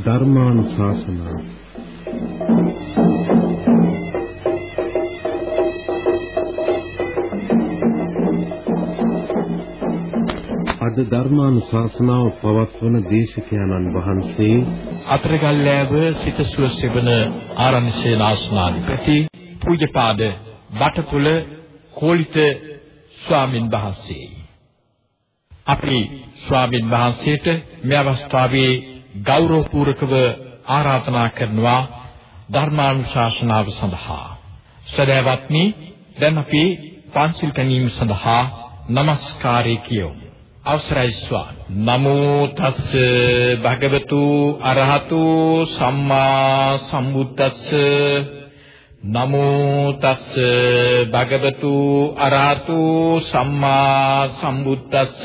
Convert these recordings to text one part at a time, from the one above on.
ධර්මානුශාසනා. අද ධර්මානුශාසනාව පවත්වන දේශකයන්න් වහන්සේ අතරගල්ලෑව සිතසුව සෙවන ආරණ්‍ය සේනාසනාධිපති පූජ්‍යපාද බටපුල කෝලිත ස්වාමින් වහන්සේ. අපි ස්වාමින් වහන්සේට මේ අවස්ථාවේ ගෞරවපූර්වකව ආරාධනා කරනවා ධර්මානුශාසනාව සඳහා. සදහවත්නි දැන් අපි පන්සිල් පැනීම සඳහා নমස්කාරය කියමු. අවසරයි ස්වාමී. නමෝ තස්ස භගවතු අරහතු සම්මා සම්බුද්දස්ස. නමෝ තස්ස භගවතු අරහතු සම්මා සම්බුද්දස්ස.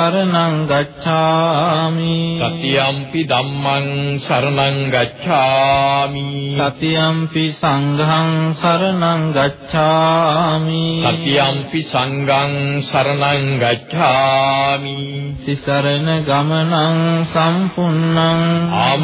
සරණං ගච්ඡාමි සතියම්පි ධම්මං සරණං ගච්ඡාමි। සතියම්පි සංඝං සරණං ගච්ඡාමි। සතියම්පි සංඝං සරණං ගච්ඡාමි। සිසරණ ගමනං සම්පුන්නං ආම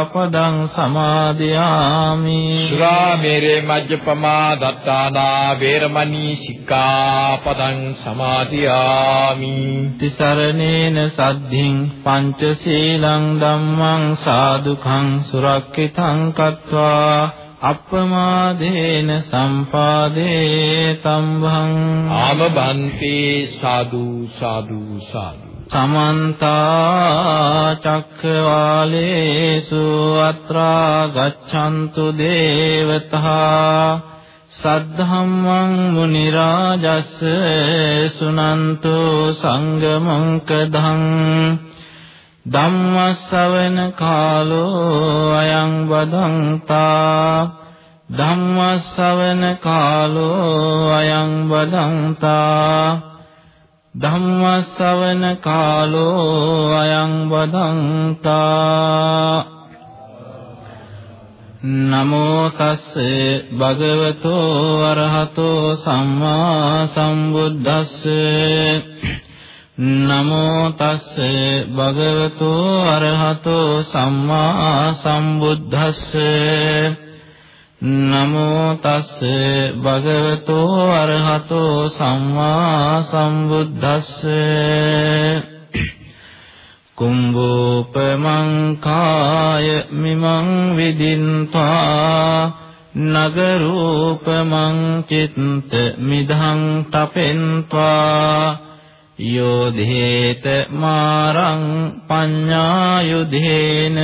සික්ඛාපදං සමාදියාමි। සුරාමේරේ මජ්ජපමා දත්තානා වේරමණී සික්ඛාපදං සමාදියාමි। තිසරණේන සද්ධින් පංචශීලං ධම්මං සාදුකං සුරක්ෂිතං කତ୍වා। අප්පමාදේන සම්පාදේ තම්භං ආම බන්තේ සාදු සාදු සාදු සමන්ත චක්කවාලේසු අත්‍රා ගච්ඡන්තු දේවතා සද්ධම්මං මුනි රාජස් සුනන්තු සංඝ මොංකදං ධම්මස්සවන කාලෝ අයං වදන්තා ධම්මස්සවන කාලෝ අයං වදන්තා ධම්මස්සවන කාලෝ අයං වදන්තා. නමෝ තස්ස භගවතෝ අරහතෝ සම්මා සම්බුද්දස්ස. නමෝ තස්ස භගවතෝ අරහතෝ සම්මා සම්බුද්දස්ස. නමෝ තස්ස භගවතෝ අරහතෝ සම්මා සම්බුද්දස්ස. කුම්භෝපමං කාය මිමං විදින්වා. නගරූපමං චිත්ත මිදං තපෙන්त्वा යෝධේත මාරං පඤ්ඤායුධේන.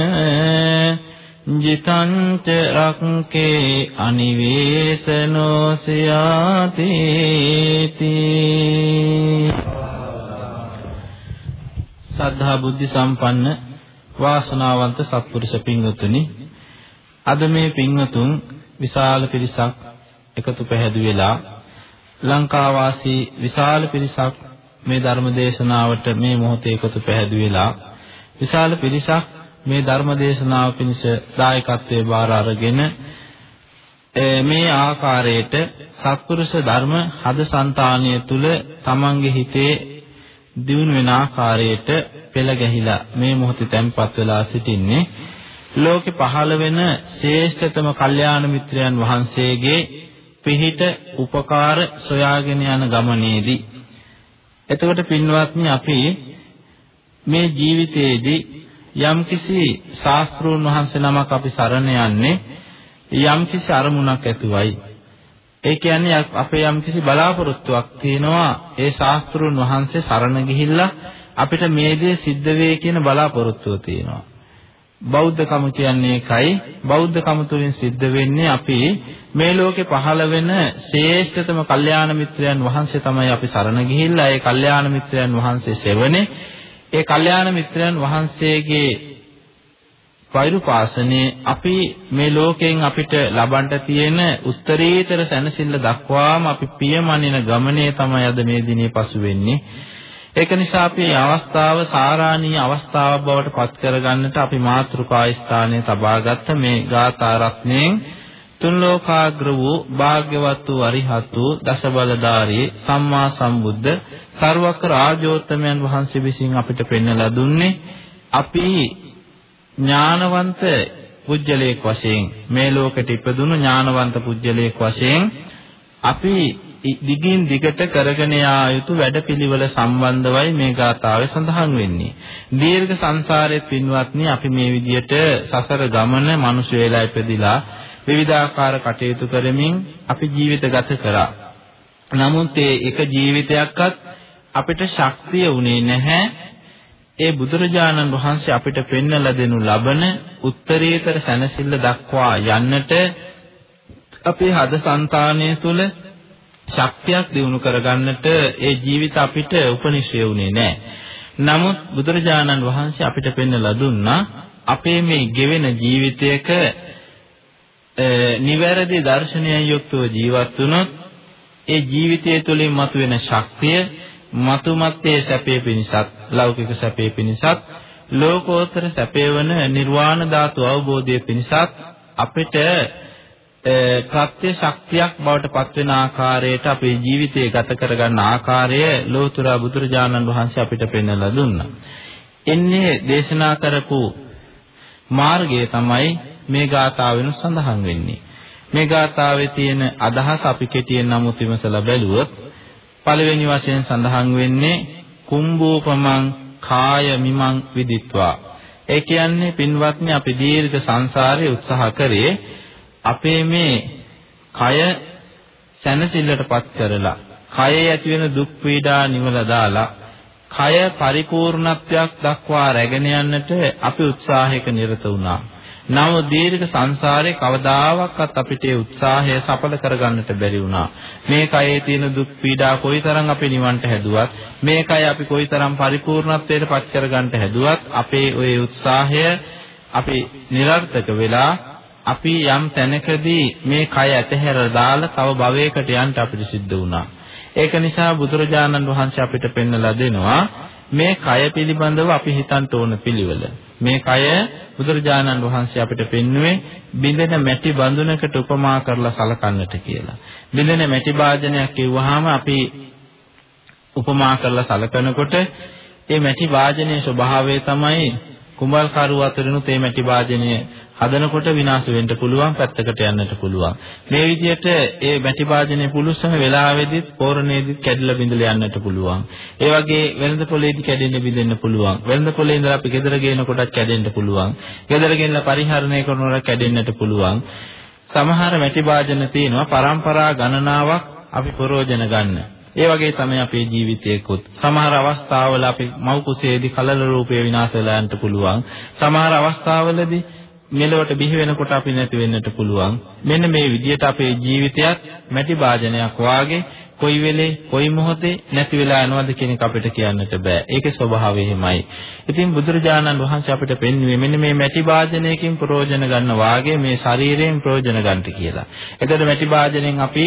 ජිතං ච රක්කේ අනිවේසනෝ සියාති සද්ධා බුද්ධ සම්පන්න වාසනාවන්ත සත්පුරුෂ පින්වතුනි අද මේ පින්වතුන් විශාල පිරිසක් එකතු පැහැදු වෙලා ලංකා වාසී විශාල පිරිසක් මේ ධර්ම දේශනාවට මේ මොහොතේ එකතු පැහැදු වෙලා විශාල පිරිසක් මේ ධර්ම දේශනාව පිණිස දායකත්වයේ බාර අරගෙන මේ ආකාරයට සත්පුරුෂ ධර්ම හද సంతානිය තුල තමන්ගේ හිතේ දියුණු වෙන ආකාරයට පෙළ ගැහිලා මේ මොහොතේ තැන්පත් වෙලා සිටින්නේ. ලෝකේ පහළ වෙන ශ්‍රේෂ්ඨතම කල්යාණ මිත්‍රයන් වහන්සේගේ පිහිට උපකාර සොයාගෙන යන ගමනේදී. එතකොට පින්වත්නි අපි මේ ජීවිතයේදී යම්කිසි ශාස්ත්‍රූන් වහන්සේ නමක් අපි සරණ යන්නේ යම්කිසි අරමුණක් ඇතුවයි. ඒ කියන්නේ අපේ යම්කිසි බලාපොරොත්තුවක් තියෙනවා ඒ ශාස්ත්‍රූන් වහන්සේ සරණ ගිහිල්ලා අපිට මේ දේ සිද්ධ වෙයි කියන බලාපොරොත්තුව තියෙනවා. බෞද්ධකම කියන්නේ ඒකයි බෞද්ධකම තුළින් සිද්ධ වෙන්නේ අපි මේ ලෝකේ පහළ වෙන ශ්‍රේෂ්ඨතම කල්යාණ මිත්‍රයන් වහන්සේ තමයි අපි සරණ ගිහිල්ලා ඒ කල්යාණ මිත්‍රයන් වහන්සේ සෙවනේ ඒ කල්යාණ මිත්‍රයන් වහන්සේගේ වෛරුපාසනේ අපි මේ ලෝකයෙන් අපිට ලබන්න තියෙන උත්තරීතර සැනසෙල්ල දක්වාම අපි පියමනින ගමනේ තමයි අද මේ දිනේ පසු වෙන්නේ. ඒක නිසා අපි අවස්ථාව සාරාණීය අවස්ථාවක් බවට පත් කරගන්නට අපි මාතෘකා ස්ථානයේ තබාගත්ත මේ ගාථා රත්නයෙන් තුන් ලෝකාග්‍ර වූ භාග්‍යවත් වූ අරිහත් වූ දසබලධාරී සම්මා සම්බුද්ධ සර්වක රාජෝත්තමයන් වහන්සේ විසින් අපිට පෙන්වලා දුන්නේ අපි ඥානවන්ත පුජ්‍යලයක් වශයෙන් මේ ලෝකෙට ඉපදුණු ඥානවන්ත පුජ්‍යලයක් වශයෙන් අපි දිගින් දිගට කරගෙන යා යුතු වැඩපිළිවෙල සම්බන්ධවයි මේ ගාථාවේ සඳහන් වෙන්නේ. දීර්ඝ සංසාරයේ පින්වත්නි අපි මේ විදියට සසර ගමන මිනිස් වේලා ඉපදිලා විවිධාකාර කටයුතු කරමින් අපි ජීවිත ගත කරා. නමුත් ඒ එක ජීවිතයක්වත් අපිට ශක්තිය උනේ නැහැ. ඒ බුදුරජාණන් වහන්සේ අපිට පෙන්වලා දෙනු ලබන උත්තරීතර සැනසෙල්ල දක්වා යන්නට අපේ හද సంతානය තුළ ශක්තියක් දිනු කරගන්නට ඒ ජීවිත අපිට උපනිශ්‍රය වුණේ නැහැ. නමුත් බුදුරජාණන් වහන්සේ අපිට පෙන්වලා දුන්නා අපේ මේ ගෙවෙන ජීවිතයක නිවැරදි දර්ශනයෙන් යුක්තව ජීවත් වුණොත් ඒ ජීවිතය තුළින් මතුවෙන ශක්තිය මතුමත්තේ සැපේ පිණිසත් ලෞකික සැපේ පිණිසත් ලෝකෝත්තර සැපේ වන නිර්වාණ ධාතු අවබෝධය පිණිසත් අපිට ප්‍රත්‍ය ශක්තියක් බවට පත්වෙන ආකාරයට අපේ ජීවිතය ගත කරගන්න ආකාරය ලෝතර බුදුරජාණන් වහන්සේ අපිට පෙන්වලා දුන්නා. එන්නේ දේශනා කරපු මාර්ගය තමයි මේ ගාථාවෙන් සඳහන් වෙන්නේ. මේ ගාථාවේ තියෙන අදහස අපි කෙටියෙන් නමුත් විමසලා බැලුවොත් පළවෙනි වශයෙන් සඳහන් වෙන්නේ කුම්භෝපමං කාය මිමං විදිත්වා. ඒ කියන්නේ පින්වත්නි අපි දීර්ඝ සංසාරේ උත්සාහ කරේ අපේ මේ කය සැනසෙල්ලටපත් කරලා කයේ ඇති වෙන දුක් පීඩා නිවලා දාලා කය පරිපූර්ණත්වයක් දක්වා රැගෙන යන්නට අපි උත්සාහයක නිරත වුණා. නව දීර්ඝ සංසාරේ කවදාවත් අපිට ඒ උත්සාහය සඵල කරගන්නට බැරි වුණා. මේ කයේ තියෙන දුක් පීඩා කොයිතරම් අපේ නිවන්ට හැදුවත් මේ කය අපි කොයිතරම් පරිපූර්ණත්වයට පත් කරගන්නට හැදුවත් අපේ ওই උත්සාහය අපි નિરර්ථක වෙලා අපි යම් තැනකදී මේ කය ඇතහැරලා දාලා තව භවයකට යන්න අපිට සිද්ධ වුණා. ඒක නිසා බුදුරජාණන් වහන්සේ අපිට පෙන්වලා දෙනවා මේ කය පිළිබඳව අපි හිතන්න ඕන පිළිවෙල. මේ කය බුදුරජාණන් වහන්සේ අපිට පෙන්වුවේ බිඳෙන මැටි බඳුනකට උපමා කරලා සලකන්නට කියලා. බිඳෙන මැටි භාජනයක් කිව්වහම අපි උපමා කරලා සලකනකොට ඒ මැටි වාදනයේ ස්වභාවය තමයි කුඹල් කරු අතරිනුත් මේ මැටි වාදනය හදනකොට විනාශ වෙන්න පුළුවන් පැත්තකට යන්නට පුළුවන් මේ විදිහට ඒ මැටි වාදනයේ පුළුස්සන වෙලාවෙදිත් පෝරණයේදිත් කැඩිලා බිඳලා යන්නට පුළුවන් ඒ වගේ වෙළඳ පොලේදී කැඩෙන්න බිඳෙන්න පුළුවන් වෙළඳ පොලේ ඉඳලා අපි ගෙදර ගේන කොටත් කැඩෙන්න පුළුවන් ගෙදර ගෙනලා පරිහරණය කරනකොට කැඩෙන්නට පුළුවන් සමහර මැටි වාදන තියෙනවා પરම්පරා ගණනාවක් අපි ප්‍රයෝජන ගන්න. ඒ වගේ තමයි අපේ ජීවිතයකුත්. සමහර අවස්ථාවල අපි මව් කුසේදී කලල රූපේ විනාශ වෙලා යන්න පුළුවන්. සමහර අවස්ථාවලදී මෙලොවට බිහි වෙනකොට අපි නැති වෙන්නට පුළුවන්. මෙන්න මේ විදිහට අපේ ජීවිතයත් මැටි වාදනයක් වාගේ කොයි වෙලේ කොයි මොහොතේ නැති වෙලා යනවද කියන එක අපිට කියන්නට බෑ. ඒකේ ස්වභාවය එහෙමයි. ඉතින් බුදුරජාණන් වහන්සේ අපිට පෙන්වුවේ මෙන්න මේ මැටි වාදනයකින් ප්‍රයෝජන ගන්න වාගේ මේ ශරීරයෙන් ප්‍රයෝජන ගන්නට කියලා. එතකොට මැටි වාදනයෙන් අපි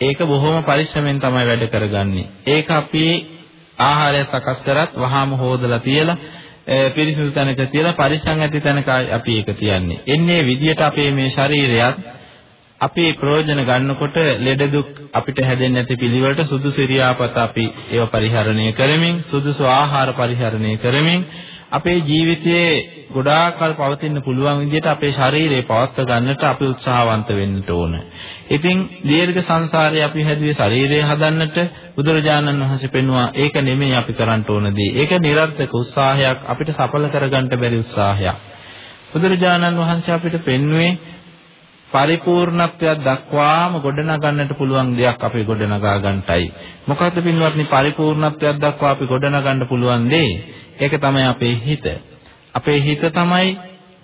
ඒක බොහොම පරිස්සමෙන් තමයි වැඩ කරගන්නේ. ඒක අපි ආහාරය සකස් කරත් වහාම හොදලා තියලා පිරිසිදු තැනක තියලා පරිස්සම් ඇති තැනක අපි ඒක තියන්නේ. එන්නේ විදියට අපේ මේ ශරීරයත් අපි ප්‍රයෝජන ගන්නකොට ලෙඩ දුක් අපිට හැදෙන්නේ නැති පිළිවෙලට සුදුසු ඉරියාපත අපි ඒව පරිහරණය කරමින් සුදුසු ආහාර පරිහරණය කරමින් අපේ ජීවිතයේ ගොඩාක් කල් පවතින්න පුළුවන් විදිහට අපේ ශරීරය පවත්ව ගන්නට අපි උත්සාහවන්ත වෙන්න ඕන. ඉතින් දීර්ඝ සංසාරේ අපි හැදුවේ ශරීරය හදන්නට බුදුරජාණන් වහන්සේ පෙන්වුවා ඒක නෙමෙයි අපි කරන්න ඕන දේ. ඒක නිර්ර්ථක උත්සාහයක් අපිට සඵල කරගන්න බැරි උත්සාහයක්. බුදුරජාණන් වහන්සේ අපිට පෙන්වුවේ පරිපූර්ණත්වයක් දක්වාම ගොඩනගන්නට පුළුවන් දෙයක් අපි ගොඩනගා ගන්නටයි. මොකද්ද පින්වත්නි පරිපූර්ණත්වයක් දක්වා අපි ගොඩනගන්න පුළුවන් දේ? ඒක තමයි අපේ හිත. අපේ හිත තමයි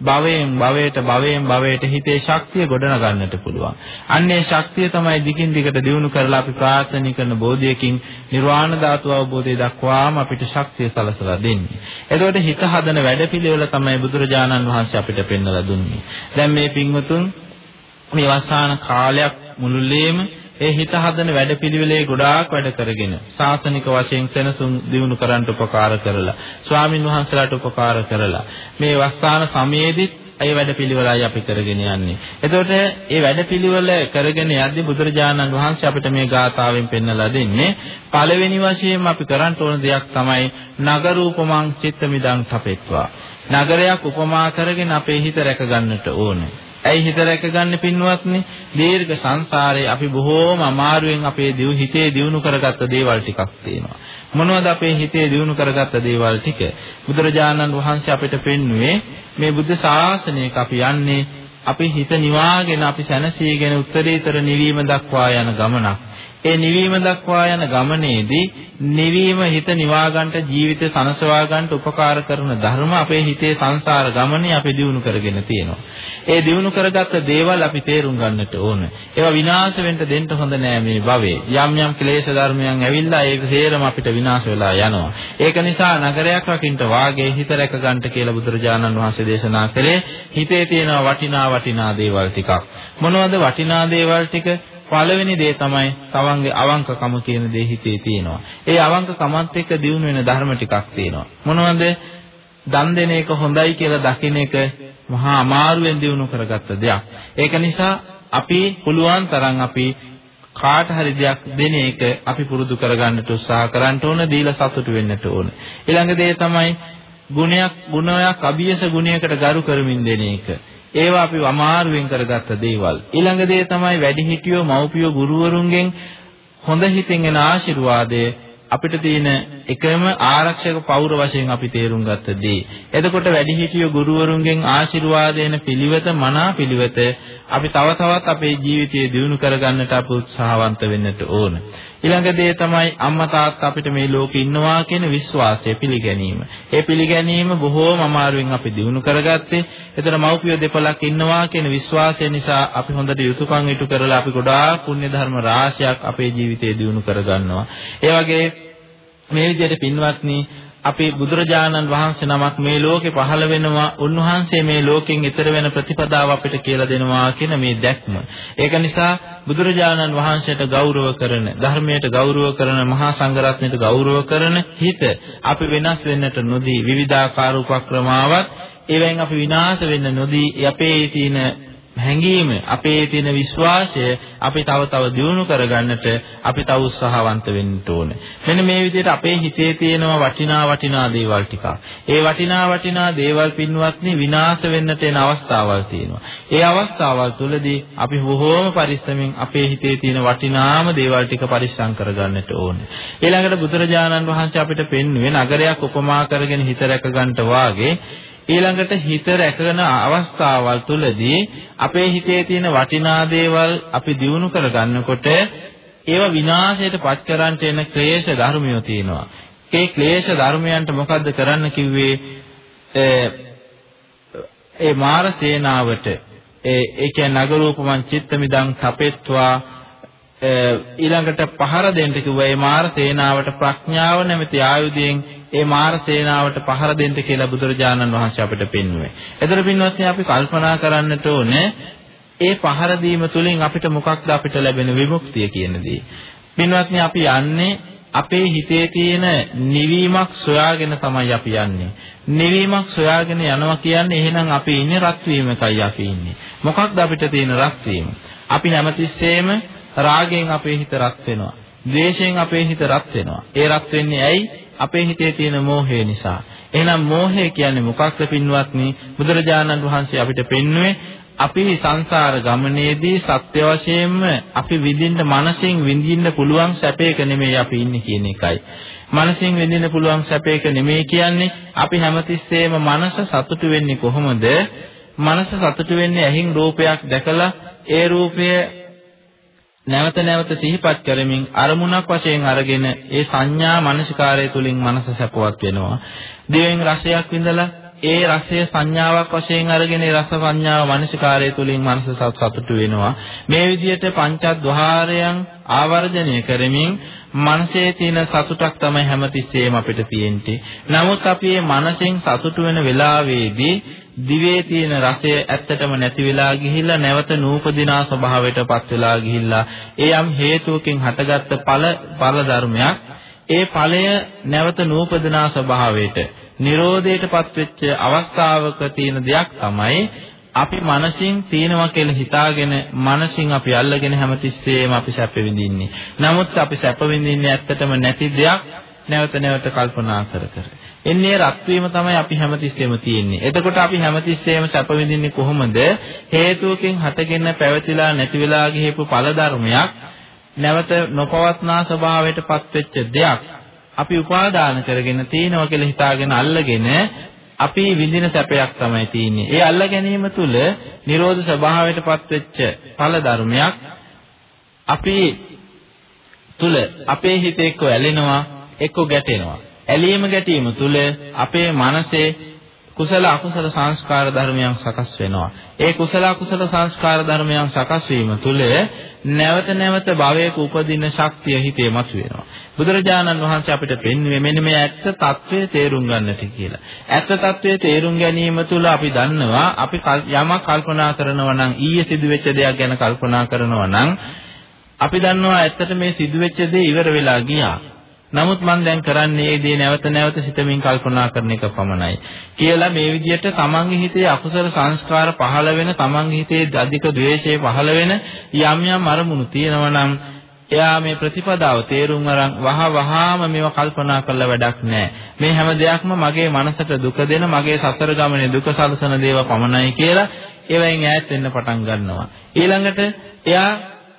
භවයෙන් භවයට භවයෙන් භවයට හිතේ ශක්තිය ගොඩනගන්නට පුළුවන්. අන්නේ ශක්තිය තමයි දිගින් දිගට දියුණු කරලා අපි ප්‍රාර්ථනා කරන බෝධියකින් නිර්වාණ ධාතු අවබෝධය දක්වාම අපිට ශක්තිය සලසලා දෙන්නේ. එතකොට හිත හදන වැඩපිළිවෙල තමයි බුදුරජාණන් වහන්සේ අපිට පෙන්වලා දුන්නේ. දැන් මේ පින්වතුන් මේ වස්සාන කාලයක් මුළුල්ලේම ඒ හිත හදන වැඩපිළිවෙලේ ගොඩාක් වැඩ කරගෙන සාසනික වශයෙන් සෙනසුන් දිනු කරන්නට උපකාර කරලා ස්වාමින් වහන්සේලාට උපකාර කරලා මේ වස්සාන සමයේදීත් ඒ වැඩපිළිවෙලයි අපි කරගෙන යන්නේ. එතකොට මේ වැඩපිළිවෙල කරගෙන යද්දී බුදුරජාණන් වහන්සේ අපිට මේ ගාථාවෙන් පෙන්වලා දෙන්නේ පළවෙනි වශයෙන්ම අපි කරන්න ඕන දෙයක් තමයි නගරූපමං චිත්තමිදං තපෙත්වා. නගරයක් උපමා කරගෙන අපේ හිත රැක ගන්නට ඕනේ. ඇයි හිත රැකගන්නේ පින්වත්නි? දීර්ඝ සංසාරේ අපි බොහෝම අමාරුවෙන් අපේ දිව හිතේ දියුණු කරගත්ත දේවල් ටිකක් තියෙනවා. මොනවද අපේ හිතේ දියුණු කරගත්ත දේවල් ටික? බුදුරජාණන් වහන්සේ අපිට පෙන්වුවේ මේ බුද්ධ ශාසනයක අපි යන්නේ අපි හිත නිවාගෙන අපි සැනසීගෙන උත්තරීතර නිවීම දක්වා යන ගමනක්. ඒ නිවීම දක්වා යන ගමනේදී නිවීම හිත නිවා ගන්නට ජීවිත සනසවා ගන්නට උපකාර කරන ධර්ම අපේ හිතේ සංසාර ගමනේ අපි දිනු කරගෙන තියෙනවා. ඒ දිනු කරගත්ත දේවල් අපි තේරුම් ගන්නට ඕන. ඒවා විනාශ වෙන්න දෙන්න හොඳ නෑ මේ භවයේ. යම් යම් ක්ලේශ ධර්මයන් ඇවිල්ලා ඒක හේරම අපිට විනාශ වෙලා යනවා. ඒක නිසා නගරයක් රකින්න වාගේ හිත රැක ගන්නට කියලා බුදුරජාණන් වහන්සේ දේශනා කළේ හිතේ තියෙන වටිනා වටිනා දේවල් ටිකක්. මොනවද වටිනා දේවල් ටික? පළවෙනි දේ තමයි තවන්ගේ අවංකකම කියන දේ හිතේ තියෙනවා. ඒ අවංකකමත් එක්ක දිනු වෙන ධර්ම ටිකක් තියෙනවා. මොනවද? දන් දෙන එක හොඳයි කියලා දකින්න එක මහා අමාරුවෙන් දිනු කරගත්ත දෙයක්. ඒක නිසා අපි පුළුවන් තරම් අපි කාට හරි දෙයක් දෙන එක අපි පුරුදු කරගන්නට උත්සාහ කරන්න ඕන දීලා සතුටු වෙන්නට ඕන. ඊළඟ දේ තමයි ගුණයක් ගුණයක් අභියස ගුණයකට ගරු කරමින් දෙන එක. ඒවා අපි අමාරුවෙන් කරගත්ත දේවල්. ඊළඟ දේ තමයි වැඩිහිටියෝ මව්පියෝ ගුරුවරුන්ගෙන් හොඳ හිතෙන් එන ආශිර්වාදය අපිට තියෙන එකම ආරක්ෂක පෞර වශයෙන් අපි තේරුම් ගත්ත දේ. එතකොට වැඩිහිටියෝ ගුරුවරුන්ගෙන් ආශිර්වාද එන පිළිවෙත මනා පිළිවෙත අපි තව තවත් අපේ ජීවිතයේ දියුණු කරගන්නට අපි උත්සාහවන්ත වෙන්නට ඕන. ඊළඟ දේ තමයි අම්මා තාත්තා අපිට මේ ලෝකේ ඉන්නවා කියන විශ්වාසය පිළිගැනීම. ඒ පිළිගැනීම බොහෝම අමාරුවෙන් අපි දිනු කරගත්තේ. එතන මව්පිය දෙපළක් ඉන්නවා කියන විශ්වාසය නිසා අපි හොඳට යුතුයකම් ඉටු කරලා අපි ගොඩාක් පුණ්‍ය ධර්ම රාශියක් අපේ ජීවිතේ දිනු කරගන්නවා. ඒ වගේ මේ විදිහට පින්වත්නි අපි බුදුරජාණන් වහන්සේ නමක් මේ ලෝකේ පහළ වෙනවා උන්වහන්සේ මේ ලෝකෙන් ඈතර වෙන ප්‍රතිපදාව අපිට කියලා දෙනවා කියන මේ දැක්ම. ඒක නිසා බුදුරජාණන් වහන්සේට ගෞරව කරන, ධර්මයට ගෞරව කරන, මහා සංඝරත්නයට ගෞරව කරන හිත අපි වෙනස් වෙන්නට නොදී විවිධාකාර උපක්‍රමාවත් ඒවෙන් අපි විනාශ වෙන්න නොදී අපේ තියෙන හැඟීම අපේ තියෙන විශ්වාසය අපි තව තව දියුණු කරගන්නට අපි තව උත්සාහවන්ත වෙන්න ඕනේ. මෙන්න මේ විදිහට අපේ හිතේ තියෙන වටිනා වටිනා දේවල් ටික. ඒ වටිනා වටිනා දේවල් පින්වත්නි විනාශ වෙන්නට එන අවස්ථාවල් තියෙනවා. ඒ අවස්ථාවල් තුළදී අපි බොහෝම පරිස්සමින් අපේ හිතේ තියෙන වටිනාම දේවල් ටික පරිස්සම් කරගන්නට ඕනේ. ඊළඟට බුදුරජාණන් වහන්සේ අපිට පෙන්වුවේ නගරයක් උපමා කරගෙන හිත රැක ගන්නට වාගේ ඊළඟට හිත රැකගෙන අවස්ථාවල් තුලදී අපේ හිතේ තියෙන වටිනා දේවල් අපි දිනු කරගන්නකොට ඒවා විනාශයට පත් කරන්නට එන ක්ලේශ ධර්මියෝ තියෙනවා. ඒ ක්ලේශ ධර්මයන්ට මොකද්ද කරන්න කිව්වේ? ඒ මාර සේනාවට ඒ ඒ කියන්නේ නගරූපමං චිත්තමිදං තපෙත්වා ඊළඟට පහර දෙන්න කිව්වා ඒ මාර සේනාවට ප්‍රඥාව නැමැති ආයුධයෙන් ඒ මාර සේනාවට පහර දෙන්න කියලා බුදුරජාණන් වහන්සේ අපිට පෙන්වුවේ. එතන පින්වත්නි අපි කල්පනා කරන්නට ඕනේ ඒ පහර දීම තුළින් අපිට මොකක්ද අපිට ලැබෙන විමුක්තිය කියන දේ. පින්වත්නි අපි යන්නේ අපේ හිතේ තියෙන නිවීමක් සොයාගෙන තමයි අපි යන්නේ. නිවීමක් සොයාගෙන යනවා කියන්නේ එහෙනම් අපි ඉන්නේ රත් වීමකයි අපි ඉන්නේ. මොකක්ද අපිට තියෙන රත් වීම? අපි හැමතිස්සෙම රාගයෙන් අපේ හිත රත් වෙනවා. ද්වේෂයෙන් අපේ හිත රත් වෙනවා. ඒ රත් වෙන්නේ ඇයි? අපේ හිතේ තියෙන මෝහය නිසා. එහෙනම් මෝහය කියන්නේ මොකක්ද පින්වත්නි? බුදුරජාණන් වහන්සේ අපිට පෙන්වුවේ අපි සංසාර ගමනේදී සත්‍ය වශයෙන්ම අපි විඳින්න මනසින් විඳින්න පුළුවන් සැපයක නෙමෙයි අපි ඉන්නේ කියන එකයි. මනසින් විඳින්න පුළුවන් සැපයක නෙමෙයි කියන්නේ අපි හැමතිස්සෙම මනස සතුටු වෙන්නේ කොහොමද? මනස සතුටු වෙන්නේ ඇහින් රූපයක් දැකලා ඒ රූපය නැවත නැවත සිහිපත් කරමින් අරමුණක් වශයෙන් අරගෙන ඒ සංඥා මනසිකාරය තුලින් මනස සැපවත් වෙනවා. දිවෙන් රසයක් විඳලා ඒ රසය සංඥාවක් වශයෙන් අරගෙන ඒ රස සංඥාව මනසිකාරය තුලින් මනස සතුටු වෙනවා. මේ විදිහට පංචද්වාරයන් ආවර්ජනය කරමින් මනසේ තියෙන සතුටක් තමයි හැමතිස්සෙම අපිට තියෙන්නේ. නමුත් අපි මේ මනසෙන් සතුටු වෙන වෙලාවේදී දිවේ තියෙන රසය ඇත්තටම නැති වෙලා ගිහිල්ලා නැවත නූපදිනා ස්වභාවයටපත් වෙලා ගිහිල්ලා ඒ යම් හේතුවකින් හටගත්ත ඵල ඵල ධර්මයක් ඒ ඵලය නැවත නූපදිනා ස්වභාවයට නිරෝධයටපත් වෙච්ච අවස්ථාවක තියෙන දෙයක් තමයි අපි මනසින් තියනවා කියලා හිතාගෙන මනසින් අපි අල්ලගෙන හැමතිස්සෙම අපි සැප විඳින්නේ. නමුත් අපි සැප විඳින්නේ ඇත්තටම නැති දෙයක් නැවත නැවත කල්පනා කර කර. එන්නේ රත් වීම තමයි අපි හැමතිස්සෙම තියෙන්නේ. එතකොට අපි හැමතිස්සෙම සැප විඳින්නේ කොහොමද? හේතුවකින් හටගෙන පැවතිලා නැති වෙලා ගිහපු ඵල ධර්මයක් නැවත නොපවත්නා ස්වභාවයටපත් වෙච්ච දෙයක් අපි උපාදාන කරගෙන තියනවා කියලා හිතාගෙන අල්ලගෙන අපි විඳින සැපයක් තමයි තියෙන්නේ. ඒ අල්ල ගැනීම තුළ නිරෝධ ස්වභාවයටපත් වෙච්ච ඵල ධර්මයක් අපි තුල අපේ හිත එක්ක ඇලෙනවා එක්ක ගැටෙනවා. ඇලීම ගැටීම තුළ අපේ මනසේ කුසල අකුසල සංස්කාර ධර්මයන් සකස් වෙනවා. ඒ කුසල අකුසල සංස්කාර ධර්මයන් සකස් වීම තුළ නැවත නැවත භවයක උපදින ශක්තිය හිතේ මතුවෙනවා. බුදුරජාණන් වහන්සේ අපිට පෙන්වුවේ මෙන්න මේ ඇත්ත తත්වයේ තේරුම් ගන්නට කියලා. ඇත්ත తත්වයේ තේරුම් ගැනීම තුළ අපි දන්නවා අපි යමක් කල්පනා කරනවා නම් ඊයේ සිදුවෙච්ච දෙයක් ගැන කල්පනා කරනවා නම් අපි දන්නවා ඇත්තට මේ සිදුවෙච්ච දේ ඉවර වෙලා ගියා. නමුත් මම දැන් කරන්නේ මේ දේ නැවත නැවත සිතමින් කල්පනා කරන එක පමණයි. කියලා මේ විදිහට තමන්ගේ හිතේ අකුසල සංස්කාර පහළ වෙන තමන්ගේ හිතේ අධික ද්වේෂය පහළ වෙන යම් යම් අරමුණු තියෙනවා නම් එයා මේ ප්‍රතිපදාව තේරුම් අරන් වහ වහාම මේව කල්පනා කරලා වැඩක් නැහැ. මේ හැම දෙයක්ම මගේ මනසට දුක දෙන මගේ සසර ගමනේ දුක සලසන දේවල් පමණයි කියලා ඒවෙන් ඈත් වෙන්න පටන් ගන්නවා. ඊළඟට එයා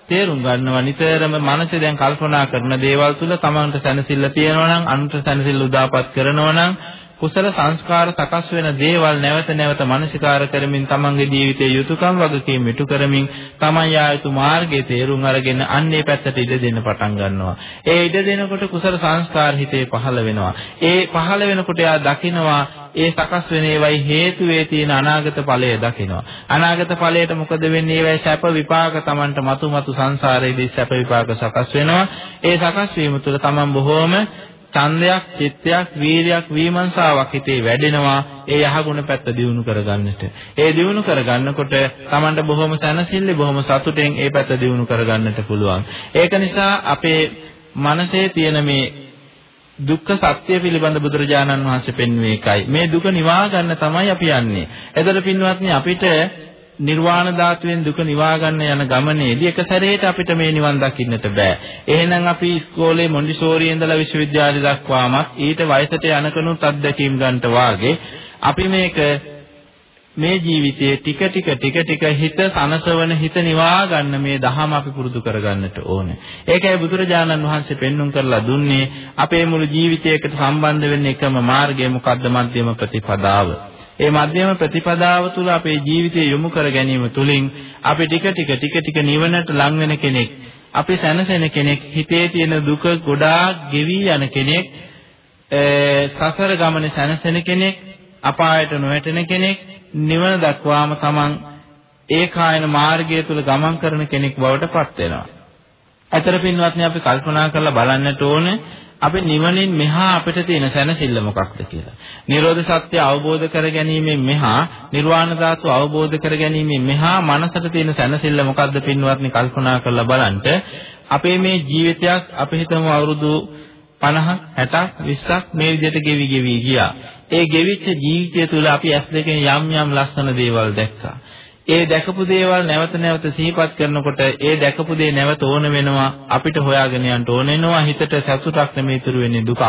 තේරුම් ගන්නවා නිතරම මනසේ දැන් කල්පනා කරන දේවල් තුල තමන්ට සැනසෙල්ල තියෙනවා නම් අනුන්ට සැනසෙල්ල උදාපත් කරනවා නම් කුසල සංස්කාර සකස් වෙන දේවල් නැවත නැවත මනසිකාර කරමින් තමන්ගේ ජීවිතයේ යුතුයකම් වගකීම් ඉටු කරමින් තමන් යා යුතු මාර්ගයේ තේරුම් අරගෙන අන්නේ පැත්තට ඉඩ දෙන්න පටන් ගන්නවා. ඒ ඉඩ දෙනකොට කුසල සංස්කාර හිතේ පහළ වෙනවා. ඒ පහළ වෙනකොට යා දකිනවා ඒ සකස් වෙන ඒවයි හේතුවේ තියෙන අනාගත ඵලය දකිනවා. අනාගත ඵලයට මොකද වෙන්නේ? ඒවයි සැප විපාක Tamanට මතු මතු සංසාරයේදී සැප විපාක සකස් වෙනවා. ඒ සකස් වීම තුළ Taman බොහෝම ඡන්දයක්, චිත්තයක්, වීරියක්, විමර්ශාවක් හිතේ වැඩෙනවා. ඒ යහගුණ පැත්ත දියුණු කරගන්නට. ඒ දියුණු කරගන්නකොට Tamanට බොහොම සැනසෙල්ල, බොහොම සතුටෙන් ඒ පැත්ත දියුණු කරගන්නට පුළුවන්. ඒක නිසා අපේ මනසේ තියෙන මේ දුක්ඛ සත්‍ය පිළිබඳ බුදුරජාණන් වහන්සේ පෙන්වුවේ එකයි. මේ දුක නිවා ගන්න තමයි අපි යන්නේ. එතකොට පින්වත්නි අපිට නිර්වාණ ධාතුවෙන් දුක නිවා ගන්න යන ගමනේදී එක සැරේට අපිට මේ නිවන් දකින්නට බෑ. එහෙනම් අපි ඉස්කෝලේ මොන්ඩිසෝරියේ ඉඳලා විශ්වවිද්‍යාලය දක්වාමත් ඊට වයසට යනකනුත් අත්දැකීම් ගන්නට වාගේ අපි මේක මේ ජීවිතයේ ටික ටික ටික ටික හිත සනසවන හිත නිවා ගන්න මේ දහම අපි පුරුදු කරගන්නට ඕනේ. ඒකයි බුදුරජාණන් වහන්සේ පෙන්눔 කරලා දුන්නේ අපේ මුළු ජීවිතයකට සම්බන්ධ වෙන්න එකම මාර්ගය මොකද්ද මධ්‍යම ප්‍රතිපදාව. ඒ මධ්‍යම ප්‍රතිපදාව තුළ අපේ ජීවිතය යොමු කර ගැනීම තුළින් අපි ටික ටික ටික ටික නිවනට ලං වෙන කෙනෙක් අපි සැනසෙන කෙනෙක් හිතේ තියෙන දුක ගොඩාක් ගෙවි යන කෙනෙක් සසර ගමනේ සැනසෙන කෙනෙක් අපායට නොවැටෙන කෙනෙක් නිවන දක්වාම තමන් ඒකායන මාර්ගය තුල ගමන් කරන කෙනෙක් බවට පත් වෙනවා. අතර පින්වත්නි අපි කල්පනා කරලා බලන්නට ඕනේ අපි නිවනින් මෙහා අපිට තියෙන සැනසෙල්ල මොකක්ද කියලා. නිරෝධ සත්‍ය අවබෝධ කර ගැනීමෙන් මෙහා නිර්වාණ ධාතු අවබෝධ කර ගැනීමෙන් මෙහා මනසට තියෙන සැනසෙල්ල මොකක්ද පින්වත්නි කල්පනා කරලා බලන්න. අපේ මේ ජීවිතයක් අපි හිතමු අවුරුදු 50ක් 60ක් 20ක් මේ විදිහට ගෙවි ගෙවි ගියා. ඒ ගෙවිච්ච ජීවිතය තුළ අපි ඇස් දෙකෙන් යම් යම් ලස්සන දේවල් දැක්කා. ඒ දැකපු දේවල් නැවත නැවත සිහිපත් කරනකොට ඒ දැකපු දේ නැවත ඕන වෙනවා අපිට හොයාගෙන යන්න ඕන වෙනවා. හිතට සතුටක් නෙමෙයි ඉතුරු වෙන්නේ දුකක්.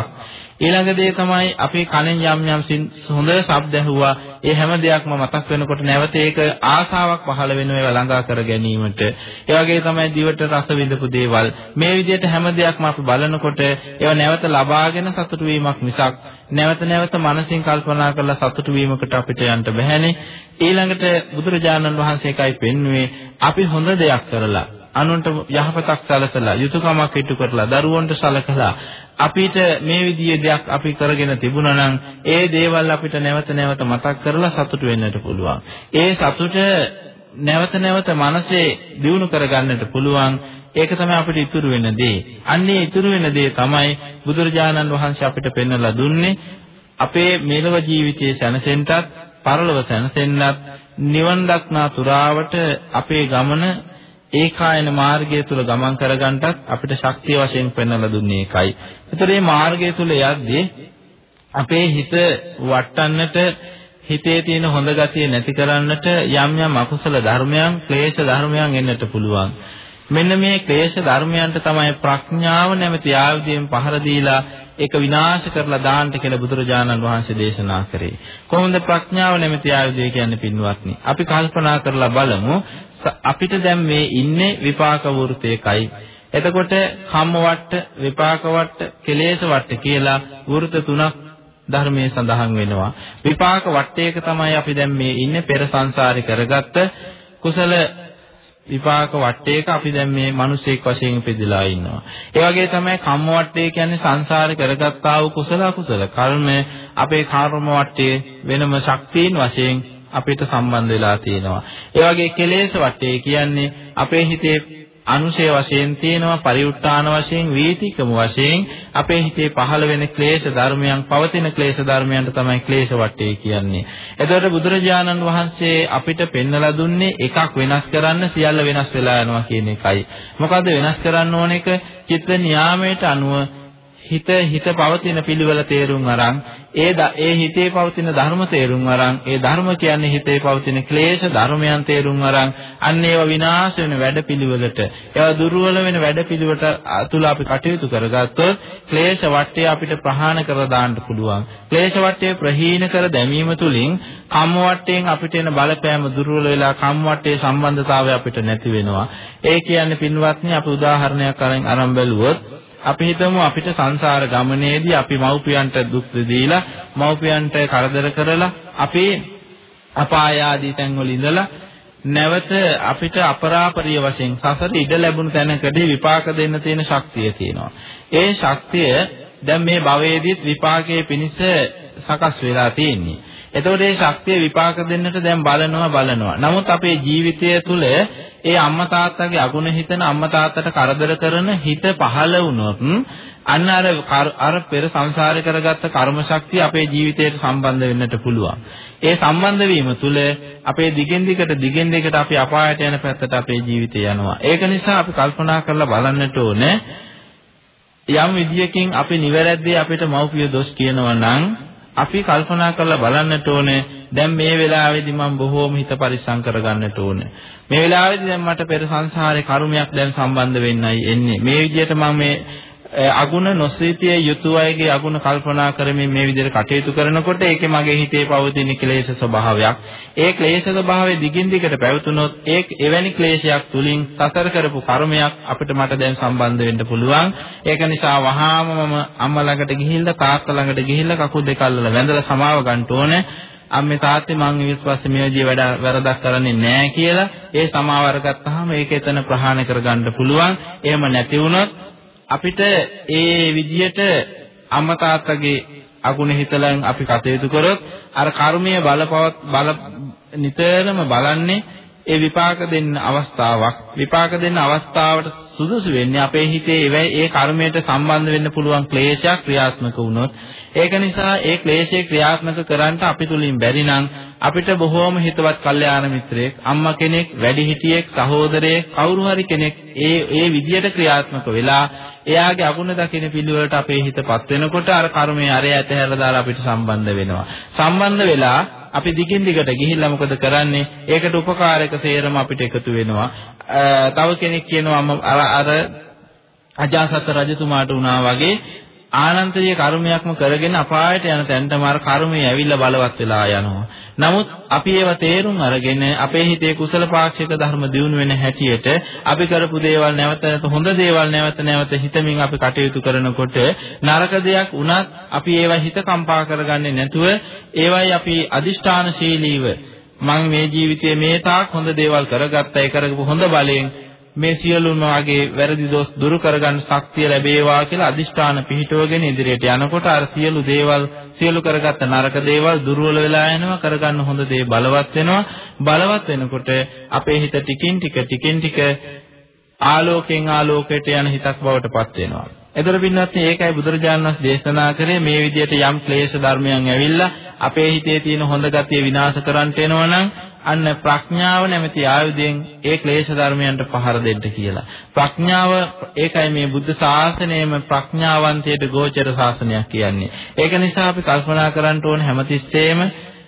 ඊළඟ දේ තමයි අපි කනෙන් යම් යම් හොඳ ශබ්ද ඇහුවා. ඒ හැම දෙයක්ම මතක් වෙනකොට නැවත ඒක ආසාවක් පහළ වෙනවා ඒවා ළඟා කර ගැනීමට. ඒ වගේ තමයි දිවට රස විඳපු දේවල්. මේ විදිහට හැම දෙයක්ම අපි බලනකොට ඒවා නැවත ලබාගෙන සතුටු වීමක් මිසක් නැවත නැවත මනසින් කල්පනා කරලා සතුටු වීමකට අපිට යන්න බැහැනේ ඊළඟට බුදුරජාණන් වහන්සේ එකයි පෙන්වුවේ අපි හොඳ දෙයක් කරලා අනුන්ට යහපතක් සැලසලා යුතුයකමක් ඉටු කරලා දරුවන්ට සලකලා අපිට මේ විදිහේ දෙයක් අපි කරගෙන තිබුණා නම් ඒ දේවල් අපිට නැවත නැවත මතක් කරලා සතුටු වෙන්නට පුළුවන්. ඒ සතුට නැවත නැවත මනසේ දියුණු කරගන්නට පුළුවන්. ඒක තමයි අපිට ඉතුරු වෙන දේ. අන්නේ ඉතුරු වෙන දේ තමයි බුදුරජාණන් වහන්සේ අපිට පෙන්වලා දුන්නේ. අපේ මෙලව ජීවිතයේ සැනසෙන්නටත්, පරලොව සැනසෙන්නත්, නිවන් දක්නා තුරාවට අපේ ගමන ඒකායන මාර්ගය තුල ගමන් කරගන්නටත් අපිට ශක්තිය වශයෙන් පෙන්වලා දුන්නේ ඒකයි. ඒතර මේ මාර්ගය තුල යද්දී අපේ හිත වටන්නට හිතේ තියෙන හොඳ ගතිය නැති කරන්නට යම් යම් අකුසල ධර්මයන්, ක්ලේශ ධර්මයන් එන්නට පුළුවන්. මෙන්න මේ ක්ලේශ ධර්මයන්ට තමයි ප්‍රඥාව නැමැති ආයුධයෙන් පහර දීලා ඒක විනාශ කරලා දාන්න කියලා බුදුරජාණන් වහන්සේ දේශනා කරේ. කොහොමද ප්‍රඥාව නැමැති ආයුධය කියන්නේ පින්වත්නි? අපි කල්පනා කරලා බලමු අපිට දැන් මේ ඉන්නේ විපාක වෘතයකයි. එතකොට කම්ම වට, විපාක වට, කෙලේශ වට කියලා වෘත තුනක් ධර්මයේ සඳහන් වෙනවා. විපාක වටේක තමයි අපි දැන් මේ ඉන්නේ පෙර සංසාරේ කරගත්ත කුසල විපාක වටේක අපි දැන් මේ මිනිසෙක් වශයෙන් ඉපදලා ඉන්නවා. ඒ වගේ තමයි කම්ම වටේ කියන්නේ සංසාරේ කරගත්තා වූ කුසල අකුසල කර්ම අපේ කර්ම වටේ වෙනම ශක්තියින් වශයෙන් අපිට සම්බන්ධ වෙලා තියෙනවා. ඒ වගේ කෙලෙස් වටේ කියන්නේ අපේ හිතේ අනුශය වශයෙන් තියෙනවා පරිඋත්තාන වශයෙන් වීතිකම වශයෙන් අපේ හිතේ පහළ වෙන ක්ලේශ ධර්මයන් පවතින ක්ලේශ ධර්මයන්ට තමයි ක්ලේශ වටේ කියන්නේ. එතකොට බුදුරජාණන් වහන්සේ අපිට පෙන්වලා දුන්නේ එකක් වෙනස් කරන්න සියල්ල වෙනස් වෙලා යනවා කියන එකයි. මොකද වෙනස් කරන්න ඕන එක චිත්ත නියාමයට අනුව හිත හිත පවතින පිළිවෙල තේරුම් අරන් ඒ ඒ හිතේ පවතින ධර්ම තේරුම් අරන් ඒ ධර්ම කියන්නේ හිතේ පවතින ක්ලේශ ධර්මයන් තේරුම් අරන් අන්න ඒවා විනාශ වෙන වැඩපිළිවෙලට ඒවා දුර්වල වෙන වැඩපිළිවෙලට අතුල අපි කටයුතු කරගත්තොත් ක්ලේශ වටය අපිට ප්‍රහාණ කර දාන්න පුළුවන්. ක්ලේශ වටය ප්‍රහීන කර දැමීම තුළින් කම්ම වටයෙන් අපිට එන බලපෑම දුර්වල වෙලා කම්ම වටේ සම්බන්ධතාවය අපිට නැති වෙනවා. ඒ කියන්නේ පින්වත්නි අපි උදාහරණයක් අරන් අරන් බැලුවොත් අපි හිතමු අපිට සංසාර ගමනේදී අපි මව්පියන්ට දුක් දීලා මව්පියන්ට කරදර කරලා අපේ අපාය ආදී තැන්වල ඉඳලා නැවත අපිට අපරාපරිය වශයෙන් සසර ඉඩ ලැබුණු තැනකදී විපාක දෙන්න තියෙන ශක්තිය තියෙනවා. ඒ ශක්තිය දැන් මේ භවයේදීත් විපාකයේ පිනිස සකස් වෙලා තියෙන්නේ. එතකොට මේ ශක්තිය විපාක දෙන්නට දැන් බලනවා බලනවා. නමුත් අපේ ජීවිතය තුළ ඒ අම්මා තාත්තගේ අගුණ හිතන අම්මා තාත්තට කරදර කරන හිත පහළ වුණොත් අන්න අර අර පෙර සංසාරේ කරගත්ත කර්ම ශක්තිය අපේ ජීවිතයට සම්බන්ධ වෙන්නට පුළුවන්. ඒ සම්බන්ධ වීම තුළ අපේ දිගින් දිගට දිගින් දිගට අපි අපායට යන පැත්තට අපේ ජීවිතය යනවා. ඒක නිසා අපි කල්පනා කරලා බලන්නට ඕනේ යම් විදියකින් අපි නිවැරද්දී අපිට මව්පිය දොස් කියනවා නම් අපි කල්පනා කරලා බලන්නට ඕනේ දැන් මේ වෙලාවේදී මම බොහෝම හිත පරිස්සම් කරගන්නට ඕනේ. මේ වෙලාවේදී දැන් මට පෙර සංසාරේ කර්මයක් දැන් සම්බන්ධ වෙන්නයි එන්නේ. මේ විදිහට මම මේ අගුණ නොසිතිය යුතුය අයගේ අගුණ කල්පනා කරමින් මේ විදිහට කටයුතු කරනකොට ඒකේ මගේ හිතේ පවතින ක්ලේශ ස්වභාවයක්. ඒ ක්ලේශ ස්වභාවය දිගින් දිගට පැවතුනොත් ඒ එවැනි ක්ලේශයක් තුලින් සසර කරපු කර්මයක් අපිට මට දැන් සම්බන්ධ වෙන්න පුළුවන්. ඒක නිසා වහාම මම අම්මා ළඟට ගිහිල්ලා තාත්තා ළඟට ගිහිල්ලා කකුල් දෙක අල්ලලා වැඳලා සමාව ගන්න ඕනේ. අම්මේ තාත්තේ මං ඊට පස්සේ මේ විදිය වැඩ වැරදක් කරන්නේ නැහැ කියලා ඒ සමාව අරගත්තාම ඒක එතන ප්‍රහාණය කරගන්න පුළුවන්. එහෙම නැති වුණොත් අපිට ඒ විදියට අම්මා තාත්තගේ අගුණ හිතලන් අපි කටයුතු කරොත් අර කර්මීය බලපවත් බල නිතරම බලන්නේ ඒ විපාක දෙන්න අවස්ථාවක්. විපාක දෙන්න අවස්ථාවට සුදුසු වෙන්නේ අපේ හිතේ ඒ කර්මයට සම්බන්ධ වෙන්න පුළුවන් ක්ලේශයක් ක්‍රියාත්මක වුණොත්. ඒක නිසා ඒ ක්ලේශය ක්‍රියාත්මක කරන්න අපි තුලින් බැරි නම් අපිට බොහෝම හිතවත් කල්යාණ මිත්‍රයෙක් අම්මා කෙනෙක් වැඩිහිටියෙක් සහෝදරයෙක් කවුරු හරි කෙනෙක් ඒ ඒ විදියට ක්‍රියාත්මක වෙලා එයාගේ අගුණ දකින පිළිවෙලට අපේ හිතපත් වෙනකොට අර කර්මයේ අරය ඇතහැරලා දාලා අපිට සම්බන්ධ වෙනවා. සම්බන්ධ වෙලා අපි දිගින් දිගට ගිහිල්ලා මොකද කරන්නේ? ඒකට උපකාරක සේරම අපිට එකතු වෙනවා. තව කෙනෙක් කියනවා අර අර අජාසත් රජතුමාට වුණා වගේ ආනන්තරීය කර්මයක්ම කරගෙන අපායට යන තැනටම අර කර්මය ඇවිල්ලා බලවත් වෙලා යනවා. නමුත් අපි ඒව තේරුම් අරගෙන අපේ හිතේ කුසල පාක්ෂික ධර්ම දියුණු වෙන හැටියට අපි කරපු දේවල් නැවත නැවත හොඳ දේවල් නැවත නැවත හිතමින් අපි කටයුතු කරනකොට නරක දෙයක් වුණත් අපි ඒව හිත කම්පා කරගන්නේ නැතුව ඒවයි අපි අදිෂ්ඨානශීලීව මම මේ ජීවිතයේ මේ තාක් හොඳ දේවල් කරගත්තා ඒ කරපු හොඳ බලයෙන් මේ සියලුම වගේ වැරදි දොස් දුරු කරගන්න ශක්තිය ලැබේවා කියලා අදිෂ්ඨාන පිහිටවගෙන ඉදිරියට යනකොට අර සියලු දේවල් සියලු කරගත්ත නරක දේවල් දුර්වල වෙලා යනවා කරගන්න හොඳ දේ බලවත් වෙනවා බලවත් වෙනකොට අපේ හිත ටිකින් ටික ටිකින් ටික ආලෝකයෙන් ආලෝකයට යන හිතක් බවට පත් වෙනවා. එතකොට පින්වත්නි ඒකයි බුදුරජාණන් වහන්සේ දේශනා කරේ මේ විදිහට යම් ක්ලේශ ධර්මයන් ඇවිල්ලා අපේ හිතේ තියෙන හොඳ ගතිය විනාශ කරන්නට එනවනම් අන්න ප්‍රඥාව නැමැති ආයුධයෙන් ඒ ක්ලේශ ධර්මයන්ට පහර දෙන්න කියලා. ප්‍රඥාව ඒකයි මේ බුද්ධ ශාසනයම ප්‍රඥාවන්තයට ගෝචර ශාසනයක් කියන්නේ. ඒක නිසා අපි කල්පනා කරන්න ඕන හැමතිස්සෙම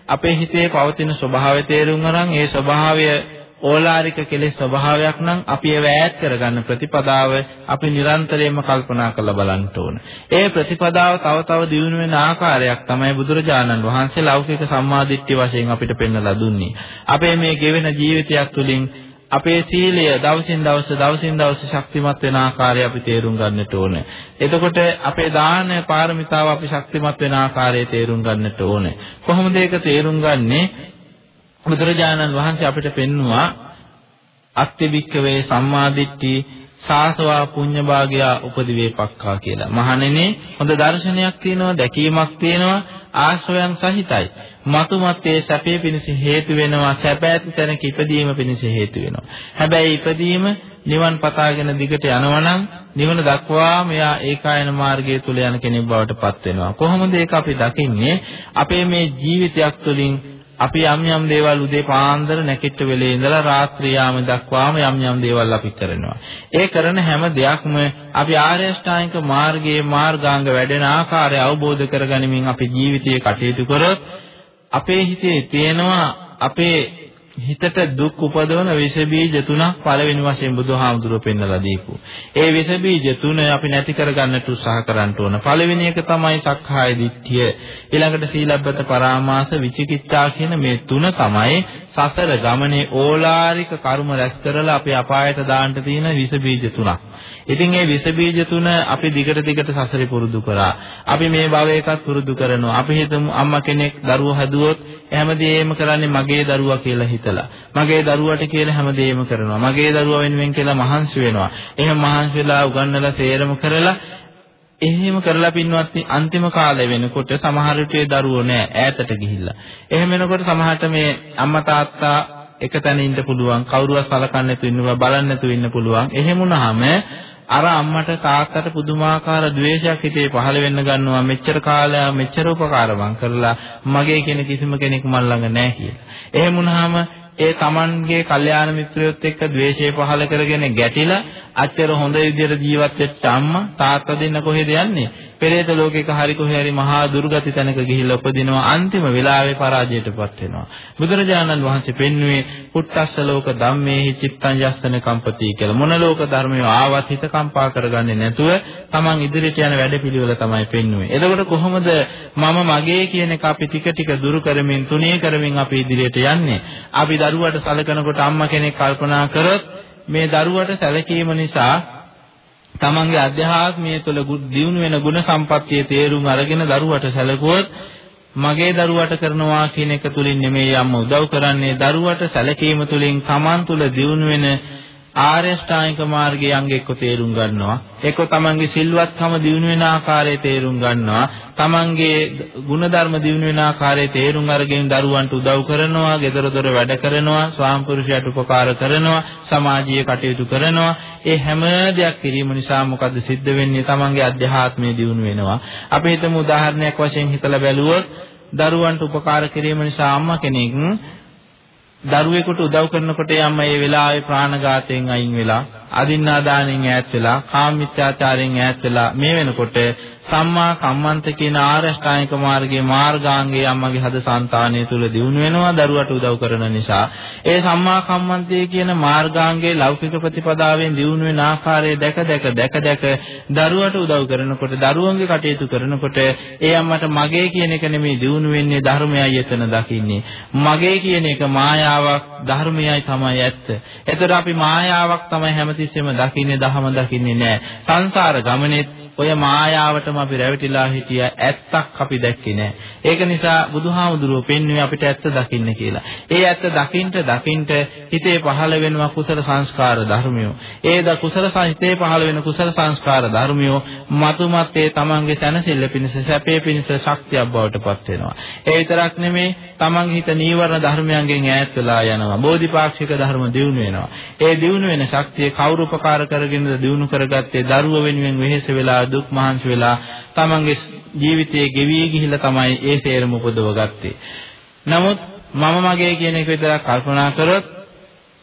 අපේ හිතේ පවතින ස්වභාවය තේරුම් අරන් ඒ ස්වභාවය ඕලාරික කෙලෙස් ස්වභාවයක් නම් අපි ඒව ඈත් කරගන්න ප්‍රතිපදාව අපි නිරන්තරයෙන්ම කල්පනා කරලා බලන්න ඕන. ඒ ප්‍රතිපදාව තව තව දියුණු වෙන ආකාරයක් තමයි බුදුරජාණන් වහන්සේ ලෞකික සම්මාදිට්ඨිය වශයෙන් අපිට පෙන්වලා දුන්නේ. අපේ මේ ගෙවෙන ජීවිතයක් තුළින් අපේ සීලය දවසින් දවස දවසින් දවස ශක්තිමත් වෙන ආකාරය අපි තේරුම් ගන්නට ඕන. එතකොට අපේ දාන පාරමිතාව අපි ශක්තිමත් වෙන ආකාරය තේරුම් ගන්නට ඕන. කොහොමද ඒක තේරුම් ගන්නේ? බුදුරජාණන් වහන්සේ අපිට පෙන්නවා අත්තිවික්කවේ සම්මාදිට්ඨි සාසවා පුඤ්ඤ භාගයා උපදිවේපක්ඛා කියලා. මහණෙනි හොඳ දර්ශනයක් තියෙනවා, දැකීමක් තියෙනවා, ආශ්‍රයයන් සහිතයි. මතුමත්යේ සැපේ පිණිස හේතු වෙනවා, සැප ඇති තැනක ඉපදීම පිණිස හේතු වෙනවා. හැබැයි ඉපදීම නිවන් පතාගෙන දිගට යනවනම් නිවන දක්වා මෙයා ඒකායන මාර්ගය තුල යන කෙනෙක් බවට පත් වෙනවා. කොහොමද ඒක අපි දකින්නේ? අපේ මේ ජීවිතයක් තුළින් අපි යම් යම් දේවල් උදේ පාන්දර නැකිට වෙලේ ඉඳලා රාත්‍රී යාම දක්වාම යම් යම් දේවල් අපි කරනවා. ඒ කරන හැම දෙයක්ම අපි ආර්ය අෂ්ටාංගික මාර්ගයේ මාර්ගාංග වැඩෙන ආකාරය අවබෝධ කරගනිමින් අපි ජීවිතයේ කටයුතු කරොත් අපේ හිතේ තියෙනවා අපේ හිතට දුක් උපදවන විස බීජ තුනක් පළවෙනි වශයෙන් බුදුහාමුදුරුවෝ පෙන්වලා දීපු. ඒ විස බීජ තුන අපි නැති කරගන්නට උත්සාහ කරන්න ඕන. පළවෙනි එක තමයි සක්කාය දිට්ඨිය. ඊළඟට සීලබ්බත පරාමාස විචිකිච්ඡා කියන මේ තුන තමයි සසර ගමනේ ඕලාරික කර්ම රැස් කරලා අපි අපායට දාන්න තියෙන විස බීජ තුනක්. ඉතින් මේ විස බීජ තුන අපි දිගට දිගට සසරේ පුරුදු කරා. අපි මේ භවයකත් පුරුදු කරනවා. අපි හිතමු අම්මා කෙනෙක් දරුවෝ හැදුවොත් හැමදේම කරන්නේ මගේ දරුවා කියලා හිතලා. මගේ දරුවට කියලා හැමදේම කරනවා. මගේ දරුවා වෙනුවෙන් කියලා මහන්සි වෙනවා. එහෙම මහන්සි වෙලා උගන්නලා සේරම කරලා එහෙම කරලා පින්වත්නි අන්තිම කාලය වෙනකොට සමහර විට දරුවෝ නෑ ඈතට ගිහිල්ලා. එහෙම වෙනකොට සමහරට මේ අම්මා තාත්තා එක තැන ඉන්න පුළුවන් කවුරුවත් සලකන්නේ නැතුව ඉන්නවා බලන්නේ නැතුව ඉන්න පුළුවන්. එහෙම වුණාම අර අම්මට තාත්තට පුදුමාකාර द्वේෂයක් හිතේ පහළ වෙන්න ගන්නවා මෙච්චර කාලය මෙච්චර උපකාර මං කරලා මගේ කෙන කිසිම කෙනෙක් මල් ළඟ නැහැ කියලා. එහෙම වුණාම ඒ Tamanගේ කල්යාණ මිත්‍රයොත් එක්ක द्वේෂය පහළ කරගෙන ගැටිලා අච්චර හොඳ විදියට ජීවත් වෙච්ච අම්මා තාත්තා දෙන්න කොහෙද යන්නේ? පෙරේත ලෝකයක හරි කොහේ හරි මහා දුර්ගති තැනක ගිහිල්ලා උපදිනවා අන්තිම වෙලාවේ පරාජයටපත් වෙනවා. බුදුරජාණන් වහන්සේ පෙන්වුවේ පුත්තස්ස ලෝක ධම්මේහි චිත්තං යස්සන කම්පති කියලා. මොන ලෝක ධර්මය ආවත් හිත කම්පා කරගන්නේ නැතුව Taman ඉදිරියට යන වැඩපිළිවෙල තමයි පෙන්වුවේ. එතකොට කොහොමද මම මගේ කියන එක අපි ටික ටික දුරු කරමින් තුනී කරමින් අපි ඉදිරියට යන්නේ? අපි දරුවට සලකනකොට අම්මා කෙනෙක් කල්පනා කරොත් මේ දරුවට සැලකීම නිසා තමන්ගේ අධ්‍යාත්මය තුළ දියුණු වෙන ගුණ සම්පත්තියේ තේරුම් අරගෙන දරුවට සැලකුවොත් මගේ දරුවට කරනවා කියන එක තුලින් නෙමෙයි අම්මා උදව් කරන්නේ. දරුවට සැලකීම තුලින් Taman තුල දියුණු වෙන ආර්ය ශ්‍රාණික මාර්ගයේ අංග එක්ක තේරුම් ගන්නවා. එක්ක තමන්ගේ සිල්වත්කම දිනු වෙන ආකාරය තේරුම් ගන්නවා. තමන්ගේ ಗುಣධර්ම දිනු වෙන ආකාරය තේරුම් අරගෙන දරුවන්ට උදව් කරනවා ගෙදර දොර වැඩ කරනවා ස්වාම පුරුෂයාට උපකාර කරනවා සමාජීය කටයුතු කරනවා. ඒ හැම දෙයක් කිරීම නිසා මොකද සිද්ධ වෙන්නේ? තමන්ගේ අධ්‍යාත්මය දිනු වෙනවා. අපි හිතමු උදාහරණයක් වශයෙන් හිතලා බැලුවොත් දරුවන්ට උපකාර කිරීම නිසා අම්මා කෙනෙක් දරුවෙකුට උදව් කරනකොට යම්ම ඒ වෙලාවේ ප්‍රාණඝාතයෙන් අයින් වෙලා අදින්නාදානෙන් ඈත් වෙලා කාමමිත්‍යාචාරයෙන් ඈත් වෙලා මේ වෙනකොට සම්මා කම්මන්ත කියන ආරෂ්ඨායක මාර්ගයේ මාර්ගාංගයේ අම්මගේ හද సంతානය තුල දියුණු වෙනවා දරුවට උදව් කරන නිසා. ඒ සම්මා කම්මන්තය කියන මාර්ගාංගයේ ලෞකික ප්‍රතිපදාවෙන් දියුණු වෙන ආකාරය දැක දැක දැක දැක දරුවට උදව් කරනකොට දරුවන්ගේ කටයුතු කරනකොට ඒ අම්මට මගේ කියන එක නෙමෙයි දියුණු වෙන්නේ ධර්මයයි එතන දකින්නේ. මගේ කියන එක මායාවක් ධර්මයයි තමයි ඇත්ත. එතකොට අපි මායාවක් තමයි හැමතිස්සෙම දකින්නේ දහම දකින්නේ නැහැ. සංසාර ගමනේත් ඔය මායාවටම අපි රැවටිලා හිටියා ඇත්තක් අපි දැක්කේ නෑ. ඒක නිසා බුදුහාමුදුරුවෝ පෙන්වුවේ අපිට ඇත්ත දකින්න කියලා. ඒ ඇත්ත දකින්න දකින්න හිතේ පහළ වෙනවා කුසල සංස්කාර ධර්මියෝ. ඒ ද කුසල හිතේ පහළ වෙන කුසල සංස්කාර ධර්මියෝ මතුමත් ඒ තමන්ගේ සැනසෙල්ල පිණිස සැපේ පිණිස ශක්තියක් බවට පත් වෙනවා. ඒ විතරක් නෙමේ තමන්ගේ හිත නීවරණ ධර්මයන්ගෙන් ඈත් වෙලා යනවා. බෝධිපාක්ෂික ධර්ම දියුණු වෙනවා. ඒ දියුණු වෙන ශක්තිය කවුරු උපකාර කරගෙනද දියුණු කරගත්තේ දරුව වෙනුවෙන් වෙහෙස වෙලා දුක් මහන්සි වෙලා තමන්ගේ ජීවිතයේ ගෙවි ගිහිලා තමයි ඒ සේරම උපදව ගත්තේ. නමුත් මම මගේ කියන එක විතරක් කල්පනා කරොත්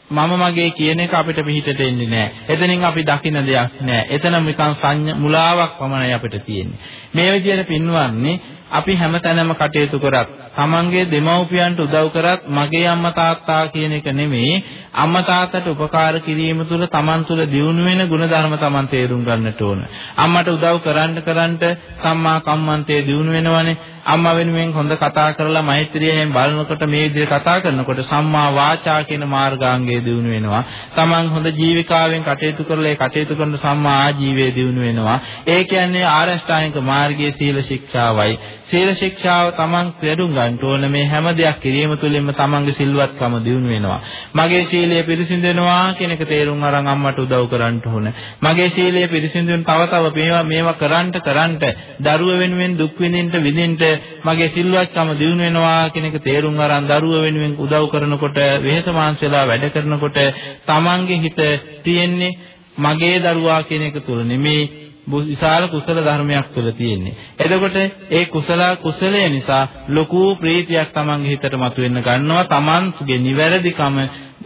මම මගේ කියන එක අපිට පිළිහිටට එන්නේ නැහැ. එතනින් අපි දකින්න දෙයක් නැහැ. එතන නිකන් සංඥා මුලාවක් පමණයි අපිට තියෙන්නේ. මේ විදිහට පින්වන්නේ අපි හැමතැනම කටයුතු කරත් තමන්ගේ දෙමව්පියන්ට උදව් කරත් මගේ අම්මා තාත්තා කියන එක නෙමෙයි අම්මා තාත්තට උපකාර කිරීම තුළ තමන් තුළ දියුණු වෙන ಗುಣධර්ම තමන් තේරුම් ගන්නට ඕන. අම්මට උදව් කරන්න කරන්න සම්මා කම්මන්තේ දියුණු වෙනවනේ. අම්මා වෙනුවෙන් හොඳ කතා කරලා මෛත්‍රියෙන් බලනකොට මේ විදිහට කතා කරනකොට සම්මා වාචා කියන මාර්ගාංගය දියුණු වෙනවා. තමන් හොඳ ජීවිකාවෙන් කටයුතු කරලා ඒ කටයුතු කරන සම්මා ආජීවය දියුණු වෙනවා. ඒ කියන්නේ ආරෂ්ඨායනික මාර්ගයේ සීල ශික්ෂාවයි. සීල ශික්ෂාව තමන් තේරුම් ගන්න ඕන මේ හැම දෙයක් කිරීම තුළින්ම තමන්ගේ සිල්වත්කම දියුණු වෙනවා. මගේ සීලය පිරිසිදු වෙනවා කියන එක තේරුම් අරන් අම්මට උදව් කරන්න ඕන. මගේ සීලය පිරිසිදු වෙන තව තව මේවා මේවා කරන්ට කරන්ට දරුව වෙනුවෙන් දුක් විඳින්න විඳින්න මගේ සිල්වත්කම දියුණු වෙනවා කියන එක තේරුම් අරන් දරුව වෙනුවෙන් උදව් කරනකොට වෙහෙස මාංශලා වැඩ කරනකොට තමන්ගේ හිත තියෙන්නේ මගේ දරුවා කියන එක තුල නෙමේ විශාල කුසල ධර්මයක් තුළ තියෙන්නේ. එතකොට ඒ කුසල කුසලය නිසා ලොකු ප්‍රීතියක් තමන්ගේ හිතට මතුවෙන්න ගන්නවා. තමන්ගේ නිවැරදිකම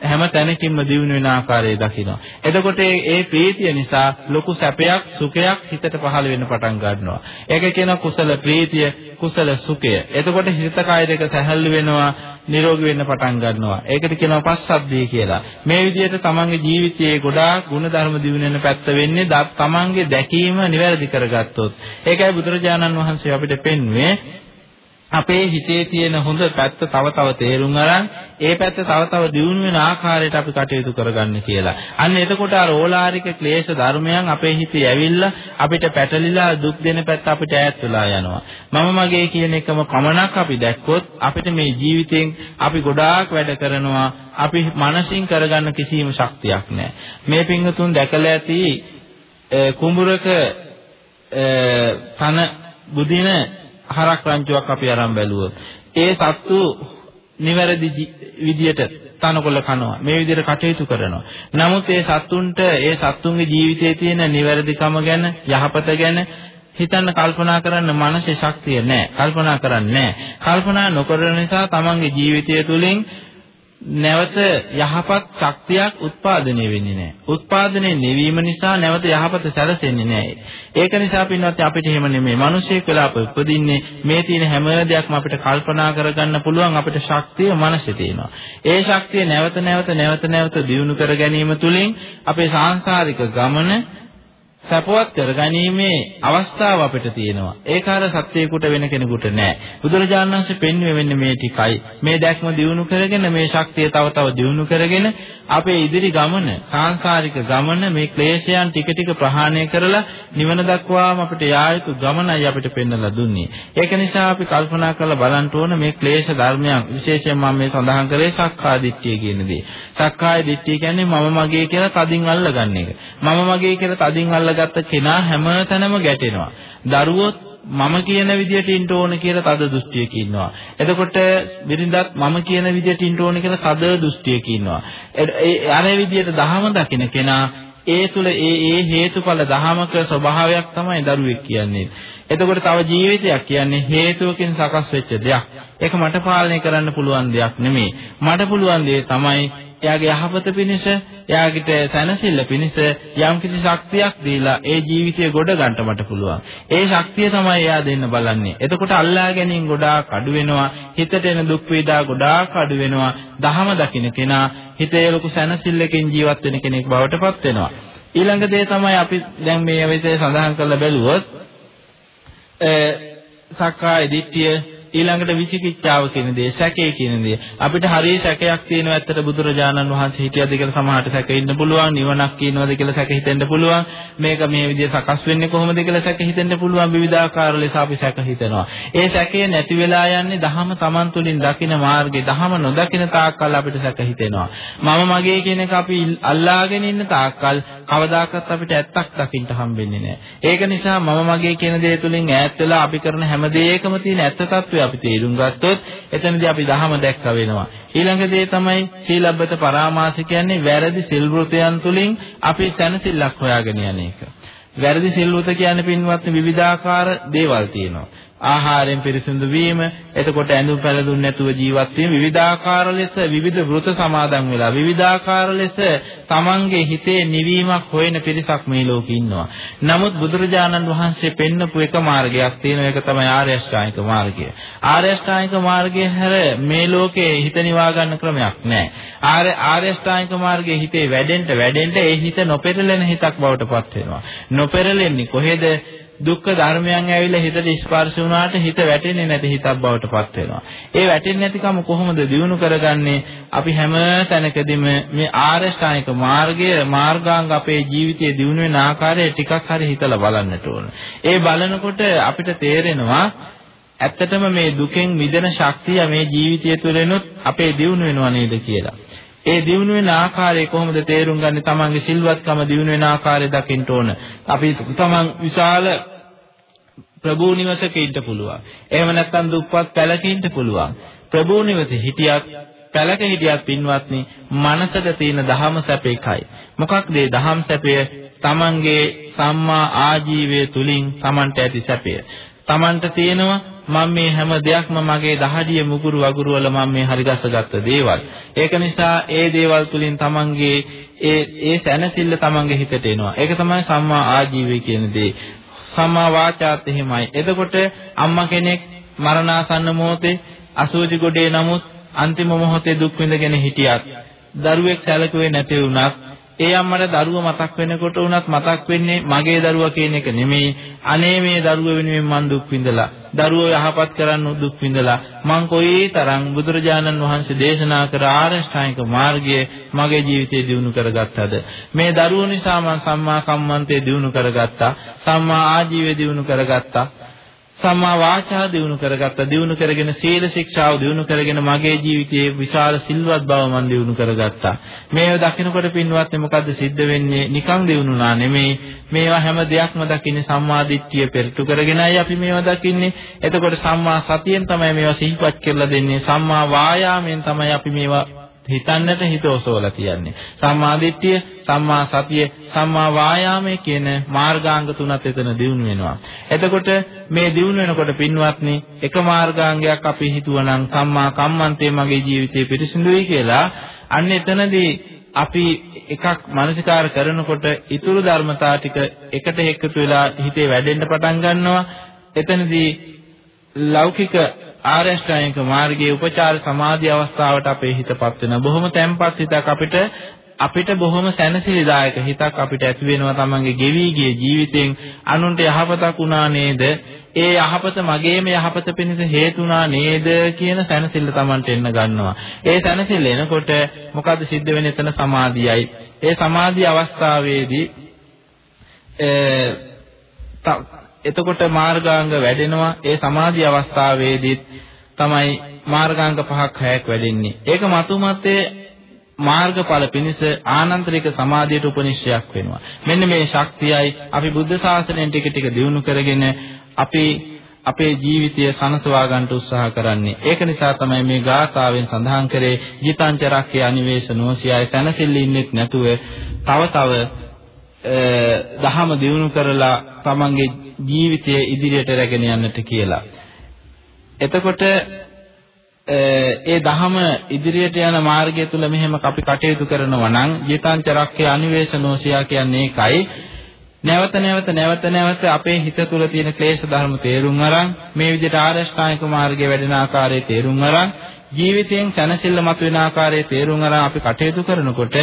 හැම තැනකින්ම දිනු වෙන ආකාරය දකිනවා. එතකොට ඒ ප්‍රීතිය නිසා ලොකු සැපයක් සුඛයක් හිතට පහළ වෙන්න පටන් ගන්නවා. ඒක කියනවා කුසල ප්‍රීතිය, කුසල සුඛය. එතකොට හිත කය දෙක සැහැල්ලු වෙනවා, නිරෝගී වෙන්න පටන් ගන්නවා. ඒකට කියනවා පස්සද්ධිය කියලා. මේ විදිහට තමන්ගේ ජීවිතයේ ගොඩාක් ಗುಣධර්ම දිනු වෙන පැත්ත වෙන්නේ තමන්ගේ දැකීම නිවැරදි කරගත්තොත්. ඒකයි බුදුරජාණන් වහන්සේ අපිට පෙන්වුවේ අපේ හිතේ තියෙන හොඳ පැත්ත තව තව තේරුම් අරන් ඒ පැත්ත තව තව දියුණු වෙන ආකාරයට අපි කටයුතු කරගන්න කියලා. අන්න එතකොට අර ඕලාරික ක්ලේශ ධර්මයන් අපේ හිතේ ඇවිල්ලා අපිට පැටලිලා දුක් දෙන පැත්ත අපිට ඈත් වෙලා යනවා. මම මගේ කියන එකම පමණක් අපි දැක්කොත් අපිට මේ ජීවිතෙන් අපි ගොඩාක් වැඩ කරනවා. අපි මානසින් කරගන්න කිසිම ශක්තියක් නැහැ. මේ පිංගතුන් දැකලා ඇති කුඹුරක තන බුදින හරක් රංචුවක් අපි අරන් බැලුවොත්. ඒ සත්තු නිවැරදි විදියට තනකොළ කනවා. මේ විදිහට කටයුතු කරනවා. නමුත් ඒ සත්තුන්ට ඒ සත්තුන්ගේ ජීවිතයේ තියෙන නිවැරදිකම ගැන යහපත ගැන හිතන්න කල්පනා කරන්න මනසේ ශක්තිය නැහැ. කල්පනා කරන්නේ නැහැ. කල්පනා නොකරන නිසා තමන්ගේ ජීවිතය තුළින් නැවත යහපත් ශක්තියක් උත්පාදනය වෙන්නේ නැහැ. උත්පාදනය නිවීම නිසා නැවත යහපත සැලසෙන්නේ නැහැ. ඒක නිසා පින්වත් අපිට එහෙම නෙමෙයි. මිනිසෙක් වෙලා අප උපදින්නේ මේ තියෙන හැම දෙයක්ම අපිට කල්පනා කරගන්න පුළුවන් අපිට ශක්තිය මනසේ තියෙනවා. ඒ ශක්තිය නැවත නැවත නැවත නැවත දියුණු කර ගැනීම තුළින් අපේ සාංශාරික ගමන සපවත් කරගැනීමේ අවස්ථාව අපිට තියෙනවා. ඒක අර සත්‍යයකට වෙන කෙනෙකුට නෑ. බුදුරජාණන් වහන්සේ පෙන්වුවේ මෙන්න මේ ටිකයි. මේ දැක්ම දියුණු කරගෙන මේ ශක්තිය තව තව දියුණු කරගෙන අපේ ඉදිරි ගමන, සාංශාරික ගමන මේ ක්ලේශයන් ටික ටික ප්‍රහාණය කරලා නිවන දක්වාම අපිට යා යුතු ගමනයි අපිට පෙන්වලා දුන්නේ. ඒක නිසා අපි කල්පනා කරලා බලන්න ඕන මේ ක්ලේශ ධර්මයන් විශේෂයෙන් මම මේ සඳහන් කරේ සක්කාය දිට්ඨිය කියන දේ. සක්කාය දිට්ඨිය කියන්නේ මම මගේ කියලා තදින් අල්ලගන්න එක. මම මගේ කියලා තදින් අල්ලගත්ත කෙනා හැමතැනම ගැටෙනවා. දරුවොත් මම කියන විදියට ඉන්න ඕන කියලා තද දෘෂ්ටියක ඉන්නවා. එතකොට බිරිඳත් මම කියන විදියට ඉන්න ඕන කියලා තද දෘෂ්ටියක ඉන්නවා. ඒ අර විදියට දහම දකින කෙනා ඒ තුල ඒ ඒ හේතුඵල දහමක ස්වභාවයක් තමයි දරුවෙක් කියන්නේ. එතකොට තව ජීවිතයක් කියන්නේ හේතුවකින් සකස් වෙච්ච දෙයක්. ඒක මට පාලනය කරන්න පුළුවන් දෙයක් නෙමෙයි. මට පුළුවන් දේ තමයි එයාගේ යහපත පිණිස, එයාගිට සැනසෙල්ල පිණිස යම්කිසි ශක්තියක් දීලා ඒ ජීවිතය ගොඩ ගන්නට මට පුළුවන්. ඒ ශක්තිය තමයි එයා දෙන්න බලන්නේ. එතකොට අල්ලා ගැනීම ගොඩාක් අඩු වෙනවා. හිතට එන දුක් වේදා ගොඩාක් අඩු වෙනවා. දහම දකින්න කෙනා හිතේ ලොකු සැනසෙල්ලකින් ජීවත් වෙන කෙනෙක් බවට පත් වෙනවා. ඊළඟ දේ තමයි අපි දැන් මේ විදිහේ සඳහන් කරලා බැලුවොත් සක්කාය දිට්ඨිය ඊළඟට විචිකිච්ඡාව කියන දේ සැකේ කියන දේ. අපිට හරිය සැකයක් තියෙනවා ඇත්තට බුදුරජාණන් වහන්සේ හිටියද කියලා සමහරට සැක ඉන්න පුළුවන් නිවනක් කියනවාද කියලා සැක හිතෙන්න පුළුවන්. මේක මේ විදිහට සකස් වෙන්නේ කොහොමද කියලා සැක හිතෙන්න පුළුවන්. විවිධාකාර ලෙස අපි සැක හිතනවා. ඒ සැකේ නැති වෙලා යන්නේ දහම Taman තුලින් දකින මාර්ගේ දහම නොදකින තාක්කල් අපිට සැක හිතෙනවා. මම මගේ කියන එක අපි අල්ලාගෙන ඉන්න තාක්කල් කවදාකවත් අපිට ඇත්තක් දකින්න හම්බෙන්නේ නැහැ ඒක නිසා මම මගේ කියන දේ තුලින් ඈත් වෙලා අපි කරන හැම දෙයකම තියෙන ඇත්ත తත්වය අපි තේරුම් ගත්තොත් එතනදී අපි දහම දැක්ක වෙනවා. ඊළඟ දේ තමයි සීලබ්බත පරාමාස කියන්නේ වැරදි සිල් වෘතයන් තුලින් අපි තනසිල්ලක් හොයාගෙන යන එක. වැරදි සිල් වෘත කියන්නේ පින්වත් විවිධාකාර දේවල් තියෙනවා. ආහාරයෙන් පිරිසිදු වීම, එතකොට ඇඳුම් පැළඳුම් නැතුව ජීවත් වීම, විවිධාකාර ලෙස විවිධ වෘත සමාදන් වෙලා, විවිධාකාර ලෙස තමන්ගේ හිතේ නිවීමක් හොයන පිරිසක් මේ ලෝකේ ඉන්නවා. නමුත් බුදුරජාණන් වහන්සේ පෙන්නපු එක මාර්ගයක් තියෙනවා ඒක තමයි ආර්ය අෂ්ටාංගික මාර්ගය. ආර්ය අෂ්ටාංගික මාර්ගය හැර මේ ලෝකේ හිත නිවා ගන්න ක්‍රමයක් නැහැ. ආර්ය ආර්ය අෂ්ටාංගික මාර්ගයේ හිතේ වැඩෙන්න වැඩෙන්න ඒ හිත නොපෙරළෙන හිතක් බවට පත් වෙනවා. නොපෙරළෙන්නේ කොහෙද? දුක්ඛ ධර්මයන් ඇවිල්ලා හිතට ස්පර්ශ වුණාට හිත වැටෙන්නේ නැති හිතක් බවට පත් වෙනවා. ඒ වැටෙන්නේ නැතිකම කොහොමද දිනු කරගන්නේ? අපි හැම තැනකදීම මේ ආරෂ්ඨානික මාර්ගය මාර්ගාංග අපේ ජීවිතයේ දිනු වෙන ආකාරය ටිකක් හරි හිතලා බලන්නට ඕන. ඒ බලනකොට අපිට තේරෙනවා ඇත්තටම මේ දුකෙන් මිදෙන ශක්තිය මේ ජීවිතය තුළිනුත් අපේ දියුණු වෙනවා නේද කියලා. ඒ දිනු වෙන ආකාරය කොහොමද තේරුම් ගන්නේ? තමන්ගේ සිල්වත්කම දිනු වෙන ආකාරය දකින්න ඕන. අපි තමන් විශාල ප්‍රභූ නිවසක ඉන්න පුළුවන්. එහෙම නැත්නම් දුප්පත් පැලක ඉන්න පුළුවන්. ප්‍රභූ නිවසේ හිටියත් පැලක හිටියත් පින්වත්නි මනසට තියෙන දහම සැපේකයි. මොකක්ද මේ දහම් සැපය? තමන්ගේ සම්මා ආජීවය තුලින් තමන්ට ඇති සැපය. තමන්ට තියෙනවා මම මේ හැම දෙයක්ම මගේ දහඩිය මුගුරු වගුරු වල මම මේ හරි ගස්සගත්ත දේවල්. ඒක නිසා ඒ දේවල් තුලින් තමන්ගේ ඒ ඒ සැනසෙල්ල තමන්ගේ හිතට එනවා. ඒක තමයි සම්මා ආජීවය කියන දේ. සම්මා වාචාත් එහෙමයි. එතකොට අම්මා කෙනෙක් මරණාසන්න මොහොතේ අසෝචි ගොඩේ නමුත් අන්තිම මොහොතේ දුක් විඳගෙන හිටියත් දරුවෙක් සැලකුවේ නැති වුණත් ඒ අම්මට දරුව මතක් වෙනකොට උනත් මතක් වෙන්නේ මගේ දරුවා කියන එක නෙමෙයි. අනේ මේ දරුව වෙනුවෙන් මං දුක් විඳලා. දරුවෝ යහපත් කරන්න දුක් විඳලා. මං කොයිතරම් බුදුරජාණන් වහන්සේ දේශනා කර ආරෂ්ඨායික මාර්ගය මගේ ජීවිතේ දියුණු කරගත්තද? මේ දරුවෝ නිසා මං සම්මා කම්මන්තේ දියුණු කරගත්තා. සම්මා ආජීවය දියුණු කරගත්තා. සම්මා වාචා දිනු කරගත්තා දිනු කරගෙන සීල ශික්ෂාව දිනු කරගෙන මගේ ජීවිතයේ විශාල සිල්වත් බව මම දිනු කරගත්තා. මේව දකිනකොට පින්වත්නි මොකද්ද සිද්ධ වෙන්නේ? නිකන් දිනුනා නෙමෙයි. මේවා හැම දෙයක්ම දකින්නේ සම්මා දිට්ඨිය පෙරටු කරගෙනයි අපි මේවා දකින්නේ. එතකොට සම්මා සතියෙන් තමයි මේවා සිහිපත් කරලා දෙන්නේ. සම්මා වායාමයෙන් තමයි අපි මේවා හිතන්නට හිත ඔසවලා තියන්නේ. සම්මා දිට්ඨිය, සම්මා සතිය, සම්මා වායාමයේ කියන මාර්ගාංග තුනත් එතන දිනු වෙනවා. එතකොට මේ දිනු වෙනකොට පින්වත්නි එක මාර්ගාංගයක් අපි හිතුවනම් සම්මා කම්මන්තේ මගේ ජීවිතේ පිරිසිදුයි කියලා අන්න එතනදී අපි එකක් මානසිකාර කරනකොට ඊතුරු ධර්මතා ටික එකට එකතු වෙලා හිතේ වැඩෙන්න පටන් ගන්නවා. එතනදී ලෞකික ආර්ය අෂ්ටාංගික මාර්ගයේ උපචාර සමාධි අවස්ථාවට අපේ හිතපත් වෙන බොහොම තැම්පත් හිතක් අපිට අපිට බොහොම සැනසෙලිදායක හිතක් අපිට ඇති වෙනවා තමන්ගේ ගෙවි ගිය ජීවිතෙන් අනුන්ට යහපතක් වුණා නේද? ඒ යහපත මගේම යහපත පිණිස හේතුණා නේද කියන සැනසෙල්ල තමන්ට එන්න ගන්නවා. ඒ සැනසෙල්ල එනකොට මොකද සිද්ධ වෙන්නේ එතන සමාධියයි. ඒ සමාධි අවස්ථාවේදී එතකොට මාර්ගාංග වැඩෙනවා. ඒ සමාධි අවස්ථාවේදීත් තමයි මාර්ගාංග පහක් හයක් වැඩෙන්නේ. ඒක මතුමතේ මාර්ගඵල පිණිස ආනන්තරික සමාධියට උපනිශ්‍රයක් වෙනවා. මෙන්න මේ ශක්තියයි අපි බුද්ධ ශාසනයෙන් ටික ටික දියුණු කරගෙන අපි අපේ ජීවිතය සනසවා ගන්නට උත්සාහ කරන්නේ. ඒක නිසා තමයි මේ ගාථාවෙන් සඳහන් කරේ ජීතංචරක්කේ අනිවේශනෝසියයි තනසිල්ල ඉන්නෙත් නැතුව තව තව දහම දියුණු කරලා තමන්ගේ ජීවිතය ඉදිරියට රැගෙන යන්නට කියලා. එතකොට ඒ දහම ඉදිරියට යන මාර්ගය තුල මෙහෙම අපි කටයුතු කරනවා නම් ජීතංචරක්කේ අනිවේශනෝසියා කියන්නේ ඒකයි නැවත නැවත නැවත නැවත අපේ හිත තුළ තියෙන ක්ලේශ ධර්ම තේරුම් අරන් මේ විදිහට ආරෂ්ඨායක මාර්ගයේ වැඩෙන ආකාරයේ තේරුම් අරන් ජීවිතයෙන් සැනසෙල්ල මතුවෙන ආකාරයේ තේරුම් අරන් අපි කටයුතු කරනකොට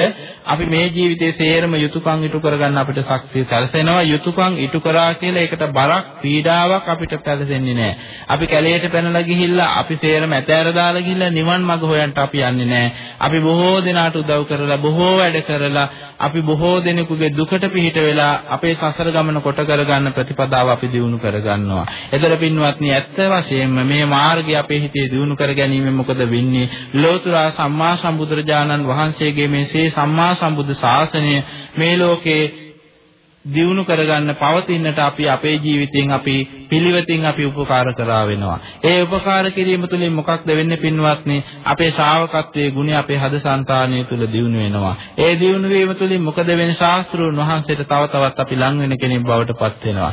අපි මේ ජීවිතයේ සේරම යුතුයකම් ඉටු කරගන්න අපිට ශක්තිය සැලසෙනවා යුතුයකම් ඉටු කරා කියලා ඒකට බරක් පීඩාවක් අපිට පැලසෙන්නේ නැහැ. අපි කැලේට පැනලා ගිහිල්ලා අපි සේරම ඇතෑර දාලා ගිහිල්ලා නිවන් මඟ හොයන්ට අපි යන්නේ නැහැ. අපි බොහෝ දෙනාට උදව් කරලා බොහෝ වැඩ කරලා අපි බොහෝ දෙනෙකුගේ දුකට පිහිට වෙලා අපේ සසර ගමන කොට කරගන්න ප්‍රතිපදාව අපි දිනු කරගන්නවා. එතර පින්වත්නි ඇත්ත වශයෙන්ම මේ මාර්ගය අපේ හිතේ දිනු කර ගැනීම මොකද වෙන්නේ? ලෝතුරා සම්මා සම්බුදුරජාණන් වහන්සේගේ මේ සේ සම්මා සම්බුද්ධ ශාසනය මේ ලෝකේ දියුණු කරගන්න පවතින්නට අපි අපේ ජීවිතයෙන් අපි පිළිවෙතින් අපි උපකාර කරා වෙනවා. ඒ උපකාර කිරීම තුළින් මොකක්ද වෙන්නේ පින්වත්නි? අපේ ශ්‍රාවකත්වයේ ගුණය අපේ හද సంతානය තුළ දියුණු වෙනවා. ඒ දියුණු වීම තුළින් මොකද වෙන්නේ? ශාස්ත්‍රූන් වහන්සේට තව තවත් අපි ලං වෙන කෙනෙක් බවට පත් වෙනවා.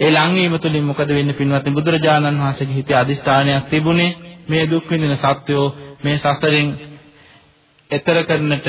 ඒ ලං වීම තුළින් මොකද වෙන්නේ පින්වත්නි? බුදුරජාණන් වහන්සේගේ හිතේ අදිස්ථානයක් තිබුණේ මේ දුක් විඳින සත්වෝ මේ සසරෙන් එතර කරන්නට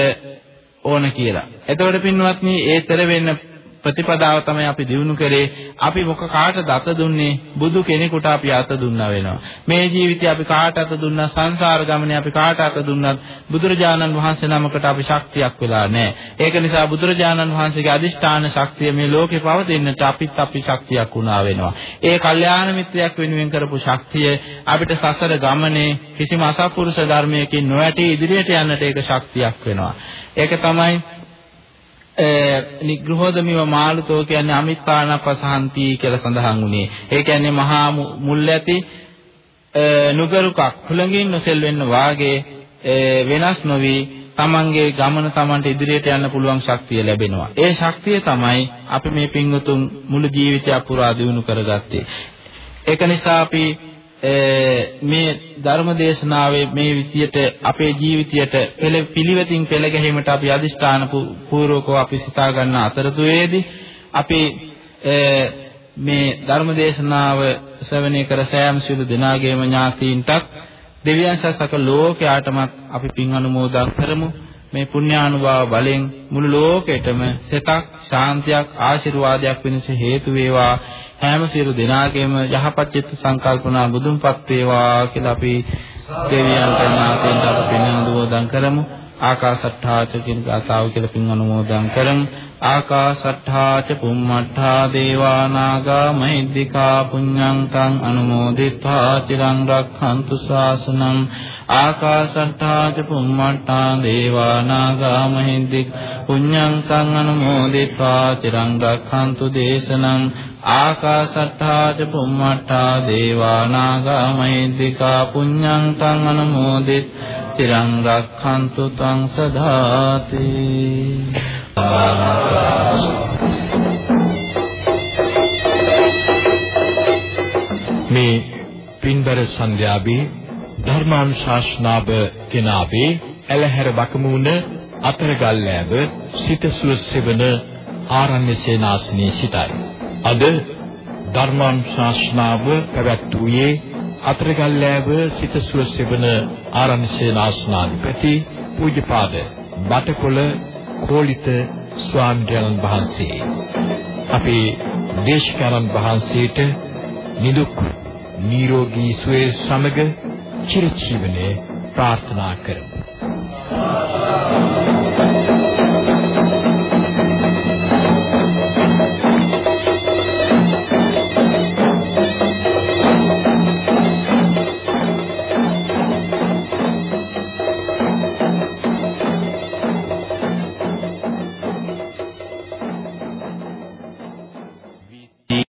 ඕන කියලා. එතකොට පින්වත්නි ඒතර වෙන්න ප්‍රතිපදාව තමයි අපි දිනු කරේ. අපි මොක කාටද අත දුන්නේ? බුදු කෙනෙකුට අපි අත දුන්නා වෙනවා. මේ ජීවිතේ අපි කාට අත දුන්නා? සංසාර ගමනේ අපි කාට අත දුන්නත් බුදුරජාණන් වහන්සේ නමකට අපි ශක්තියක් වෙලා නැහැ. ඒක නිසා බුදුරජාණන් වහන්සේගේ අදිෂ්ඨාන ශක්තිය මේ ලෝකේ පවතින්නට අපිත් අපි ශක්තියක් වුණා වෙනවා. ඒ කල්යාණ මිත්‍රයක් වෙනුවෙන් කරපු ශක්තිය අපිට සසර ගමනේ කිසිම අසත්පුරුෂ ධර්මයකින් නොඇටි ඉදිරියට යන්නට ඒක ශක්තියක් වෙනවා. ඒක තමයි නිග්‍රහෝදමිව මාළුතෝ කියන්නේ අමිත්තානපසහන්ති කියලා සඳහන් වුණේ. ඒ කියන්නේ මහා මුල් ඇති නුගරුකක් හුළඟින් නොසෙල් වෙන්න වාගේ වෙනස් නොවි තමන්ගේ ගමන තමන්ට ඉදිරියට යන්න පුළුවන් ශක්තිය ලැබෙනවා. ඒ ශක්තිය තමයි අපි මේ පින්වතුන් මුළු ජීවිතය පුරා දිනු කරගත්තේ. ඒක නිසා අපි මේ ධර්ම දේශනාවේ මේ විදියට අපේ ජීවිතයට පෙළ පිළිවෙතින් පෙළ ගැහිමට අපි අදිෂ්ඨාන පූර්වකව අපි සිතා ගන්න අතරතුරේදී අපි මේ ධර්ම දේශනාව ශ්‍රවණය කර සෑම සිළු දෙනාගේම ඥාතීන්ටත් දෙවියන් සසක ලෝකයාටමත් අපි පින් අනුමෝදන් කරමු. මේ පුණ්‍යානුභාව බලෙන් මුළු ලෝකෙටම සෙතක් ශාන්තියක් ආශිර්වාදයක් වෙනස හේතු වේවා. හැම සියලු දෙනාගේම යහපත් චිත්ත සංකල්පනා බුදුන්පත් වේවා කියලා අපි දෙවියන්ට නාමයෙන් අප පින්නඳුවදන් කරමු. ආකාසට්ඨාච කියන ගාතාව කියලා පින් අනුමෝදන් කරමු. ආකාසට්ඨාච පුම්මට්ඨා දේවා නාග මහිද්దికා පුඤ්ඤං තං අනුමෝදිත්වා චිරං රක්ඛන්තු ශාසනං ආකාසට්ඨා ච පුම්මට්ටා දේවා නාග මහින්දික් පුඤ්ඤං කං අනුමෝදිත්වා චිරං රක්ඛන්තු දේශනං ආකාශට්ඨා ච බුම්මට්ඨා දේවා නාග මහිද්దికා පුඤ්ඤං තං අනුමෝදිත. තිරං රක්ඛන්තු තං සදාති. මේ පින්බර සන්ධ්‍යාවේ ධර්මානුශාසනාව කෙනාවේ ඇලහැර බකමුණ අතරගල්ලෑව සිතසුව සෙවන ආරණ්‍ය සේනාසනයේ සිටයි. අද ධර්මානුශාසනාව පැවැත්වුවේ අතරගල්ලෑව සිතසුව සෙවන ආරණ්‍ය සේනාසනාධිපති පූජ්‍යපාද බටකොළ කෝලිත ස්වාමීන් වහන්සේ. අපේ දේශකයන්න් වහන්සේට නිදුක් නිරෝගී සුවය සමග චිරජීවනයේ ප්‍රාර්ථනා කරමු.